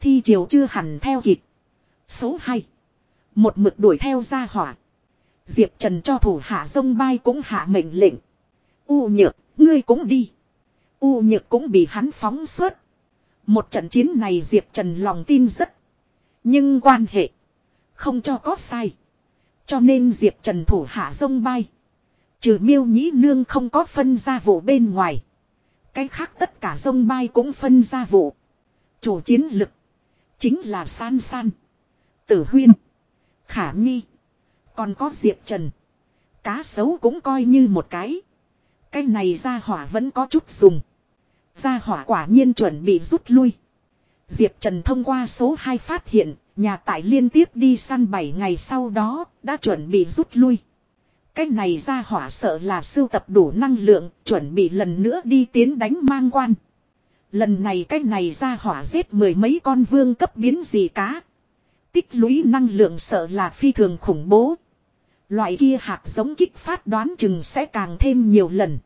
Thi chiều chưa hẳn theo kịp. Số 2. Một mực đuổi theo ra hỏa. Diệp Trần cho thủ hạ sông bay cũng hạ mệnh lệnh. U nhược, ngươi cũng đi. U nhược cũng bị hắn phóng suốt. Một trận chiến này Diệp Trần lòng tin rất. Nhưng quan hệ. Không cho có sai. Cho nên Diệp Trần thủ hạ sông bay. Trừ miêu nhĩ nương không có phân ra vụ bên ngoài. Cái khác tất cả sông bay cũng phân ra vụ. Chủ chiến lực. Chính là san san. Tử huyên. Khả nhi. Còn có Diệp Trần. Cá sấu cũng coi như một cái. Cái này ra hỏa vẫn có chút dùng. Ra hỏa quả nhiên chuẩn bị rút lui. Diệp Trần thông qua số 2 phát hiện, nhà tại liên tiếp đi săn 7 ngày sau đó, đã chuẩn bị rút lui. Cái này ra hỏa sợ là sưu tập đủ năng lượng, chuẩn bị lần nữa đi tiến đánh mang quan. Lần này cái này ra hỏa giết mười mấy con vương cấp biến gì cá. Tích lũy năng lượng sợ là phi thường khủng bố. Loại kia hạt giống kích phát đoán chừng sẽ càng thêm nhiều lần.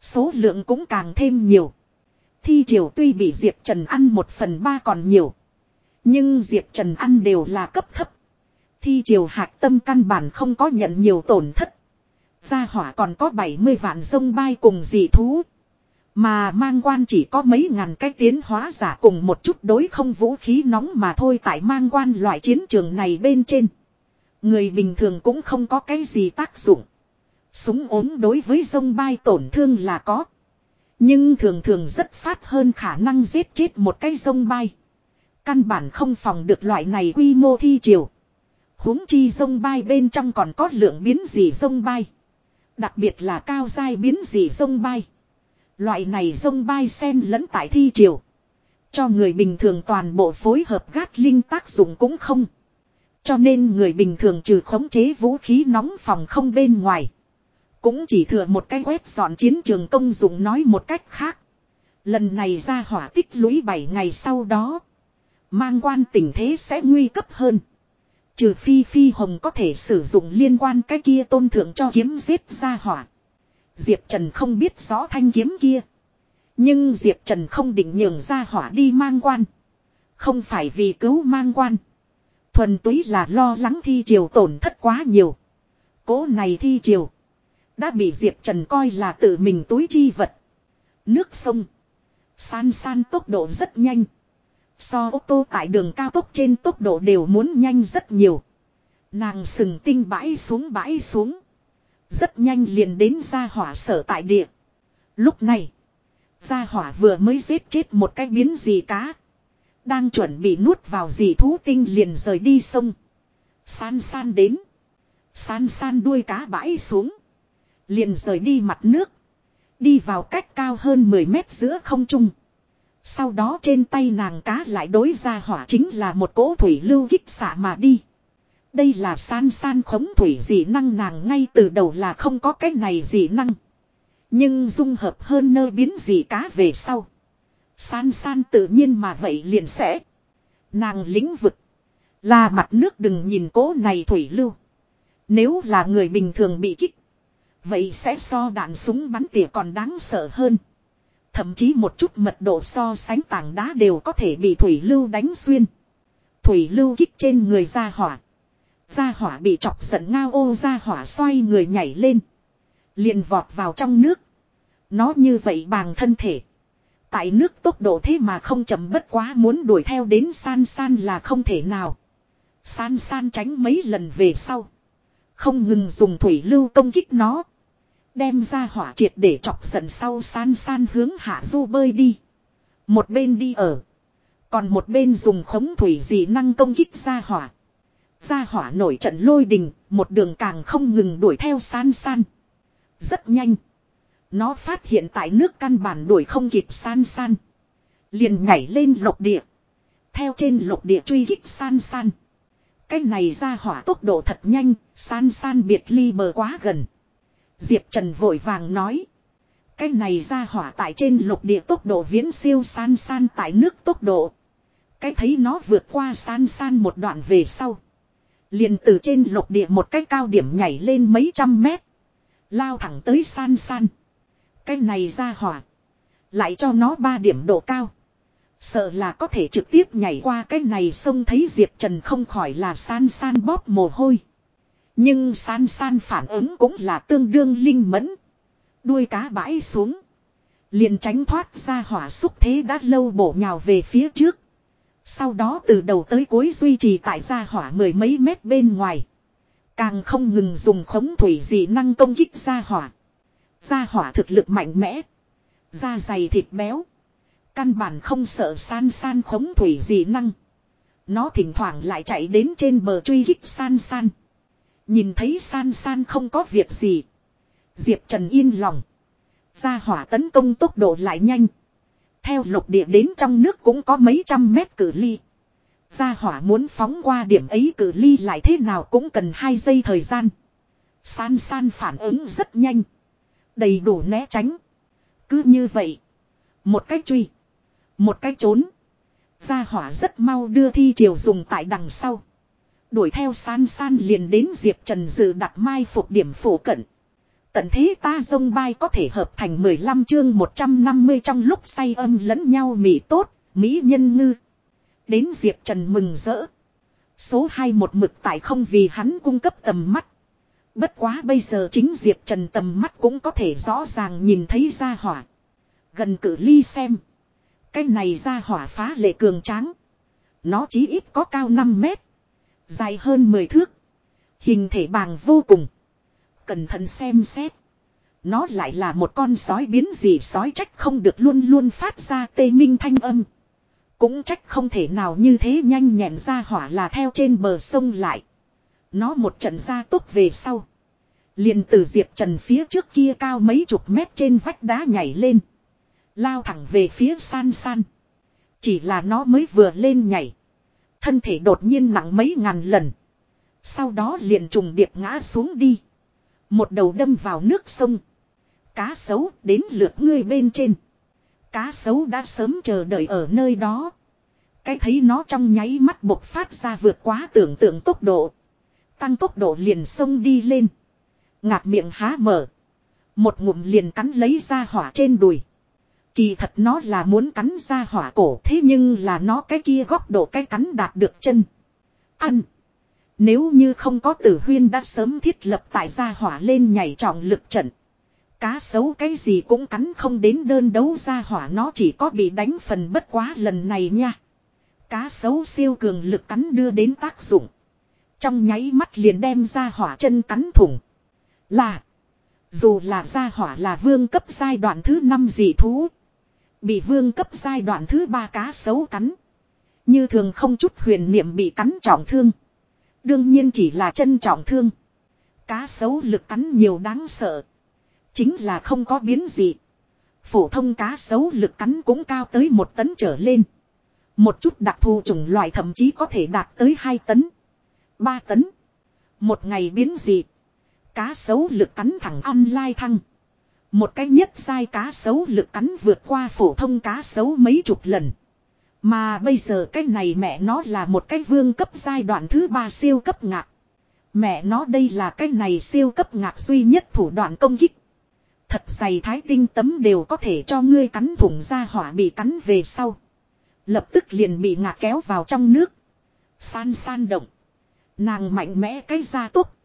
Số lượng cũng càng thêm nhiều. Thi triều tuy bị Diệp Trần ăn một phần ba còn nhiều. Nhưng Diệp Trần ăn đều là cấp thấp. Thi triều hạt tâm căn bản không có nhận nhiều tổn thất. Gia hỏa còn có 70 vạn sông bay cùng dị thú. Mà mang quan chỉ có mấy ngàn cái tiến hóa giả cùng một chút đối không vũ khí nóng mà thôi tại mang quan loại chiến trường này bên trên. Người bình thường cũng không có cái gì tác dụng. Súng ốm đối với sông bay tổn thương là có. Nhưng thường thường rất phát hơn khả năng giết chết một cái sông bay. Căn bản không phòng được loại này quy mô thi triều. huống chi sông bay bên trong còn có lượng biến gì sông bay. Đặc biệt là cao dai biến dị sông bay. Loại này sông bay sen lẫn tại thi triều. Cho người bình thường toàn bộ phối hợp gát linh tác dụng cũng không. Cho nên người bình thường trừ khống chế vũ khí nóng phòng không bên ngoài. Cũng chỉ thừa một cái quét dọn chiến trường công dụng nói một cách khác. Lần này ra hỏa tích lũy 7 ngày sau đó. Mang quan tình thế sẽ nguy cấp hơn. Trừ phi phi hồng có thể sử dụng liên quan cái kia tôn thượng cho kiếm giết ra hỏa. Diệp Trần không biết rõ thanh kiếm kia. Nhưng Diệp Trần không định nhường ra hỏa đi mang quan. Không phải vì cứu mang quan. Thuần túy là lo lắng thi triều tổn thất quá nhiều. Cố này thi triều. Đã bị Diệp Trần coi là tự mình túi chi vật. Nước sông. San san tốc độ rất nhanh. So ô tô tại đường cao tốc trên tốc độ đều muốn nhanh rất nhiều. Nàng sừng tinh bãi xuống bãi xuống. Rất nhanh liền đến ra hỏa sở tại địa. Lúc này. Gia hỏa vừa mới giết chết một cái biến gì cá. Đang chuẩn bị nuốt vào gì thú tinh liền rời đi sông. San san đến. San san đuôi cá bãi xuống. Liền rời đi mặt nước. Đi vào cách cao hơn 10 mét giữa không trung. Sau đó trên tay nàng cá lại đối ra hỏa chính là một cỗ thủy lưu kích xạ mà đi. Đây là san san khống thủy dị năng nàng ngay từ đầu là không có cái này dị năng. Nhưng dung hợp hơn nơi biến dị cá về sau. San san tự nhiên mà vậy liền sẽ. Nàng lĩnh vực. Là mặt nước đừng nhìn cố này thủy lưu. Nếu là người bình thường bị kích. Vậy sẽ so đạn súng bắn tỉa còn đáng sợ hơn. Thậm chí một chút mật độ so sánh tảng đá đều có thể bị thủy lưu đánh xuyên. Thủy lưu kích trên người ra hỏa. Ra hỏa bị chọc giận ngao ô, ra hỏa xoay người nhảy lên. Liền vọt vào trong nước. Nó như vậy bằng thân thể. Tại nước tốc độ thế mà không chậm bất quá muốn đuổi theo đến san san là không thể nào. San san tránh mấy lần về sau. Không ngừng dùng thủy lưu công kích nó. Đem ra hỏa triệt để chọc giận sau san san hướng hạ du bơi đi. Một bên đi ở. Còn một bên dùng khống thủy dị năng công kích ra hỏa. Ra hỏa nổi trận lôi đình, một đường càng không ngừng đuổi theo san san. Rất nhanh. Nó phát hiện tại nước căn bản đuổi không kịp san san. Liền nhảy lên lục địa. Theo trên lục địa truy kích san san. Cái này ra hỏa tốc độ thật nhanh, san san biệt ly bờ quá gần. Diệp Trần vội vàng nói. Cái này ra hỏa tại trên lục địa tốc độ viễn siêu san san tại nước tốc độ. Cái thấy nó vượt qua san san một đoạn về sau. Liền từ trên lục địa một cái cao điểm nhảy lên mấy trăm mét. Lao thẳng tới san san. Cái này ra hỏa. Lại cho nó ba điểm độ cao. Sợ là có thể trực tiếp nhảy qua cái này sông thấy Diệp Trần không khỏi là san san bóp mồ hôi. Nhưng san san phản ứng cũng là tương đương linh mẫn. Đuôi cá bãi xuống. Liền tránh thoát ra hỏa xúc thế đã lâu bổ nhào về phía trước. Sau đó từ đầu tới cuối duy trì tại gia hỏa mười mấy mét bên ngoài. Càng không ngừng dùng khống thủy dị năng công kích gia hỏa. Gia hỏa thực lực mạnh mẽ. Da dày thịt béo. Căn bản không sợ san san khống thủy dị năng. Nó thỉnh thoảng lại chạy đến trên bờ truy kích san san. Nhìn thấy san san không có việc gì. Diệp Trần yên lòng. Gia hỏa tấn công tốc độ lại nhanh. Theo lục địa đến trong nước cũng có mấy trăm mét cử ly. Gia hỏa muốn phóng qua điểm ấy cử ly lại thế nào cũng cần 2 giây thời gian. San san phản ứng rất nhanh. Đầy đủ né tránh. Cứ như vậy. Một cách truy. Một cách trốn. Gia hỏa rất mau đưa thi triều dùng tại đằng sau. Đuổi theo san san liền đến Diệp Trần dự đặt mai phục điểm phổ cận. Tận thế ta dông bay có thể hợp thành 15 chương 150 trong lúc say âm lẫn nhau mỹ tốt, mỹ nhân ngư. Đến Diệp Trần mừng rỡ. Số 2 một mực tại không vì hắn cung cấp tầm mắt. Bất quá bây giờ chính Diệp Trần tầm mắt cũng có thể rõ ràng nhìn thấy ra hỏa. Gần cử ly xem. Cái này ra hỏa phá lệ cường tráng. Nó chí ít có cao 5 mét. Dài hơn 10 thước. Hình thể bàng vô cùng. Cẩn thận xem xét. Nó lại là một con sói biến gì sói trách không được luôn luôn phát ra tê minh thanh âm. Cũng trách không thể nào như thế nhanh nhẹn ra hỏa là theo trên bờ sông lại. Nó một trận ra tốc về sau. liền từ Diệp Trần phía trước kia cao mấy chục mét trên vách đá nhảy lên. Lao thẳng về phía san san. Chỉ là nó mới vừa lên nhảy. Thân thể đột nhiên nặng mấy ngàn lần. Sau đó liền trùng điệp ngã xuống đi. Một đầu đâm vào nước sông. Cá sấu đến lượt ngươi bên trên. Cá sấu đã sớm chờ đợi ở nơi đó. Cái thấy nó trong nháy mắt bộc phát ra vượt quá tưởng tượng tốc độ. Tăng tốc độ liền sông đi lên. Ngạc miệng há mở. Một ngụm liền cắn lấy ra hỏa trên đùi. Kỳ thật nó là muốn cắn ra hỏa cổ, thế nhưng là nó cái kia góc độ cái cắn đạt được chân. Ăn. Nếu như không có tử huyên đã sớm thiết lập tại gia hỏa lên nhảy trọng lực trận. Cá sấu cái gì cũng cắn không đến đơn đấu gia hỏa nó chỉ có bị đánh phần bất quá lần này nha. Cá sấu siêu cường lực cắn đưa đến tác dụng. Trong nháy mắt liền đem gia hỏa chân cắn thủng. Là. Dù là gia hỏa là vương cấp giai đoạn thứ 5 dị thú. Bị vương cấp giai đoạn thứ ba cá sấu cắn. Như thường không chút huyền niệm bị cắn trọng thương. Đương nhiên chỉ là chân trọng thương. Cá sấu lực cắn nhiều đáng sợ. Chính là không có biến gì. Phổ thông cá sấu lực cắn cũng cao tới một tấn trở lên. Một chút đặc thù chủng loại thậm chí có thể đạt tới 2 tấn. 3 tấn. Một ngày biến gì. Cá sấu lực cắn thẳng online thăng. Một cái nhất sai cá sấu lực cắn vượt qua phổ thông cá sấu mấy chục lần. Mà bây giờ cái này mẹ nó là một cái vương cấp giai đoạn thứ ba siêu cấp ngạc. Mẹ nó đây là cái này siêu cấp ngạc duy nhất thủ đoạn công kích. Thật dày thái tinh tấm đều có thể cho ngươi cắn thủng ra hỏa bị cắn về sau. Lập tức liền bị ngạc kéo vào trong nước. San san động. Nàng mạnh mẽ cái ra tốc.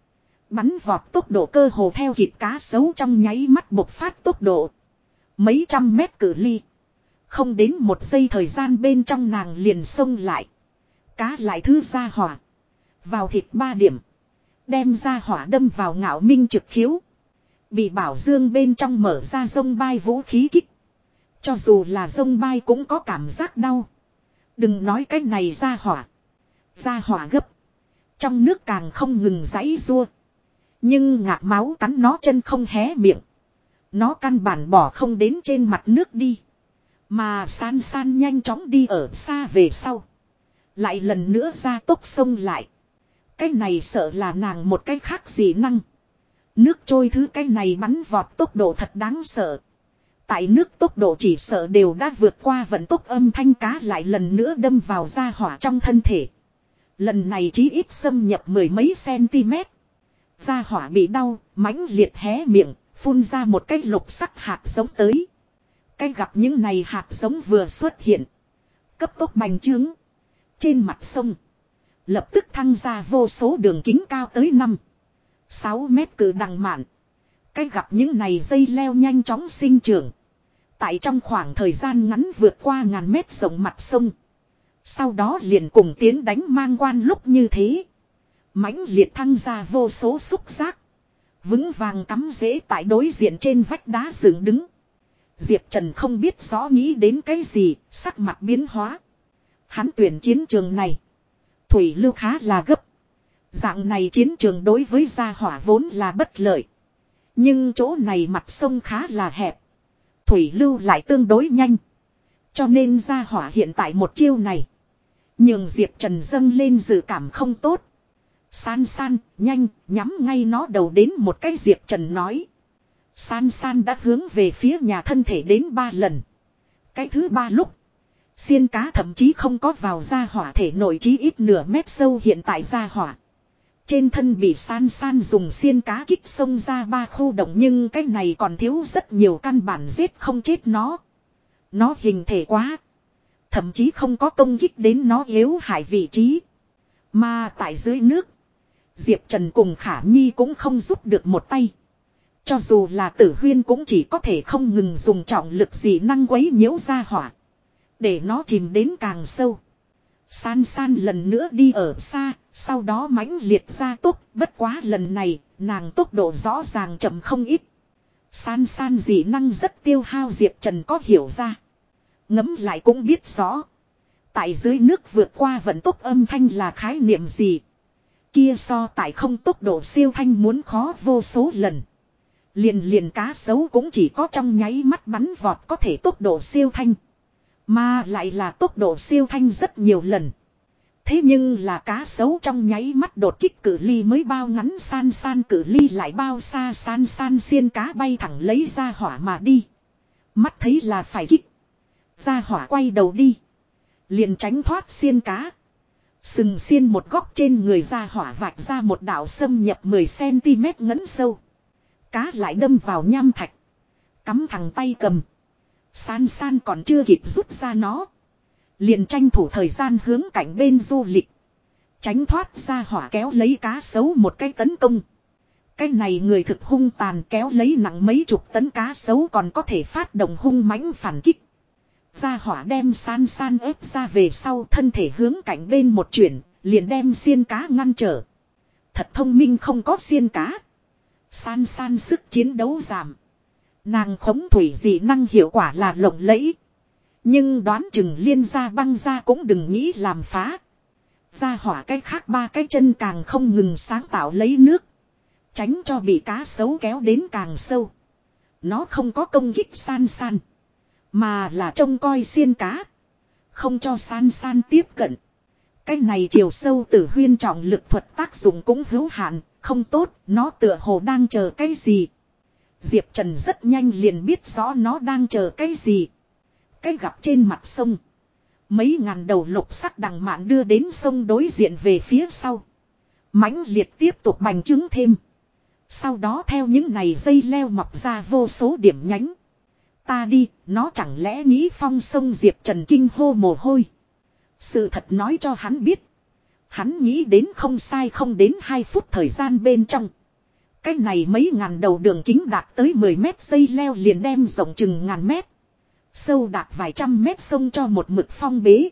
Bắn vọt tốc độ cơ hồ theo kịp cá sấu trong nháy mắt bộc phát tốc độ. Mấy trăm mét cử ly. Không đến một giây thời gian bên trong nàng liền xông lại. Cá lại thứ ra hỏa. Vào thịt ba điểm. Đem ra hỏa đâm vào ngạo minh trực khiếu. Bị bảo dương bên trong mở ra sông bay vũ khí kích. Cho dù là sông bay cũng có cảm giác đau. Đừng nói cái này ra hỏa. Ra hỏa gấp. Trong nước càng không ngừng giãy rua. Nhưng ngạc máu cắn nó chân không hé miệng. Nó căn bản bỏ không đến trên mặt nước đi. Mà san san nhanh chóng đi ở xa về sau. Lại lần nữa ra tốc sông lại. Cái này sợ là nàng một cái khác gì năng. Nước trôi thứ cái này bắn vọt tốc độ thật đáng sợ. Tại nước tốc độ chỉ sợ đều đã vượt qua vận tốc âm thanh cá lại lần nữa đâm vào ra hỏa trong thân thể. Lần này chí ít xâm nhập mười mấy cm. Gia hỏa bị đau, mãnh liệt hé miệng, phun ra một cái lục sắc hạt giống tới. Cái gặp những này hạt giống vừa xuất hiện. Cấp tốc bành trướng. Trên mặt sông. Lập tức thăng ra vô số đường kính cao tới 5. 6 mét cử đằng mạn. Cái gặp những này dây leo nhanh chóng sinh trưởng. Tại trong khoảng thời gian ngắn vượt qua ngàn mét rộng mặt sông. Sau đó liền cùng tiến đánh mang quan lúc như thế mãnh liệt thăng ra vô số xúc giác. Vững vàng cắm rễ tại đối diện trên vách đá dựng đứng. Diệp Trần không biết rõ nghĩ đến cái gì, sắc mặt biến hóa. Hắn tuyển chiến trường này. Thủy lưu khá là gấp. Dạng này chiến trường đối với gia hỏa vốn là bất lợi. Nhưng chỗ này mặt sông khá là hẹp. Thủy lưu lại tương đối nhanh. Cho nên gia hỏa hiện tại một chiêu này. Nhưng Diệp Trần dâng lên dự cảm không tốt. San san, nhanh, nhắm ngay nó đầu đến một cái Diệp Trần nói. San san đã hướng về phía nhà thân thể đến ba lần. Cái thứ ba lúc. Xiên cá thậm chí không có vào ra hỏa thể nổi chí ít nửa mét sâu hiện tại ra hỏa. Trên thân bị san san dùng xiên cá kích sông ra ba khu động nhưng cái này còn thiếu rất nhiều căn bản giết không chết nó. Nó hình thể quá. Thậm chí không có công kích đến nó yếu hại vị trí. Mà tại dưới nước. Diệp Trần cùng Khả Nhi cũng không giúp được một tay. Cho dù là tử huyên cũng chỉ có thể không ngừng dùng trọng lực gì năng quấy nhiễu ra hỏa. Để nó chìm đến càng sâu. San san lần nữa đi ở xa, sau đó mãnh liệt ra tốc, bất quá lần này, nàng tốc độ rõ ràng chậm không ít. San san dị năng rất tiêu hao Diệp Trần có hiểu ra. Ngấm lại cũng biết rõ. Tại dưới nước vượt qua vận tốc âm thanh là khái niệm gì. Kia so tại không tốc độ siêu thanh muốn khó vô số lần. Liền liền cá sấu cũng chỉ có trong nháy mắt bắn vọt có thể tốc độ siêu thanh. Mà lại là tốc độ siêu thanh rất nhiều lần. Thế nhưng là cá sấu trong nháy mắt đột kích cử ly mới bao ngắn san san cử ly lại bao xa san san xiên cá bay thẳng lấy ra hỏa mà đi. Mắt thấy là phải kích. Ra hỏa quay đầu đi. Liền tránh thoát xiên cá. Sừng xiên một góc trên người ra hỏa vạch ra một đạo xâm nhập 10cm ngấn sâu. Cá lại đâm vào nham thạch. Cắm thẳng tay cầm. San san còn chưa kịp rút ra nó. Liền tranh thủ thời gian hướng cạnh bên du lịch. Tránh thoát ra hỏa kéo lấy cá sấu một cái tấn công. Cái này người thực hung tàn kéo lấy nặng mấy chục tấn cá sấu còn có thể phát động hung mãnh phản kích. Gia hỏa đem san san ép ra về sau thân thể hướng cạnh bên một chuyển, liền đem xiên cá ngăn trở. Thật thông minh không có xiên cá. San san sức chiến đấu giảm. Nàng khống thủy dị năng hiệu quả là lộng lẫy. Nhưng đoán chừng liên gia băng ra cũng đừng nghĩ làm phá. gia hỏa cái khác ba cái chân càng không ngừng sáng tạo lấy nước. Tránh cho bị cá sấu kéo đến càng sâu. Nó không có công kích san san. Mà là trông coi xiên cá. Không cho san san tiếp cận. Cái này chiều sâu tử huyên trọng lực thuật tác dụng cũng hữu hạn, không tốt, nó tựa hồ đang chờ cái gì. Diệp Trần rất nhanh liền biết rõ nó đang chờ cái gì. Cái gặp trên mặt sông. Mấy ngàn đầu lục sắc đằng mạn đưa đến sông đối diện về phía sau. mãnh liệt tiếp tục bành trướng thêm. Sau đó theo những này dây leo mọc ra vô số điểm nhánh. Ta đi, nó chẳng lẽ nghĩ phong sông Diệp Trần Kinh hô mồ hôi. Sự thật nói cho hắn biết. Hắn nghĩ đến không sai không đến 2 phút thời gian bên trong. Cái này mấy ngàn đầu đường kính đạt tới 10 mét dây leo liền đem rộng chừng ngàn mét. Sâu đạt vài trăm mét sông cho một mực phong bế.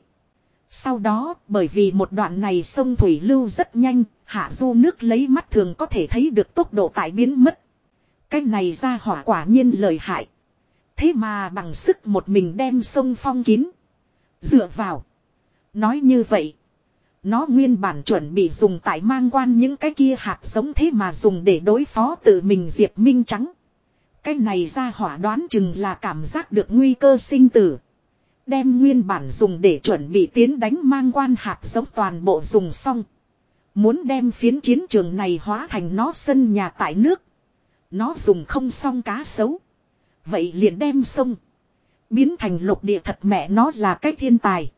Sau đó, bởi vì một đoạn này sông Thủy Lưu rất nhanh, hạ du nước lấy mắt thường có thể thấy được tốc độ tại biến mất. Cái này ra hỏa quả nhiên lợi hại. Thế mà bằng sức một mình đem sông phong kín. Dựa vào. Nói như vậy. Nó nguyên bản chuẩn bị dùng tại mang quan những cái kia hạt giống thế mà dùng để đối phó tự mình Diệp Minh Trắng. Cái này ra hỏa đoán chừng là cảm giác được nguy cơ sinh tử. Đem nguyên bản dùng để chuẩn bị tiến đánh mang quan hạt giống toàn bộ dùng xong. Muốn đem phiến chiến trường này hóa thành nó sân nhà tại nước. Nó dùng không xong cá sấu. Vậy liền đem sông. Biến thành lục địa thật mẹ nó là cái thiên tài.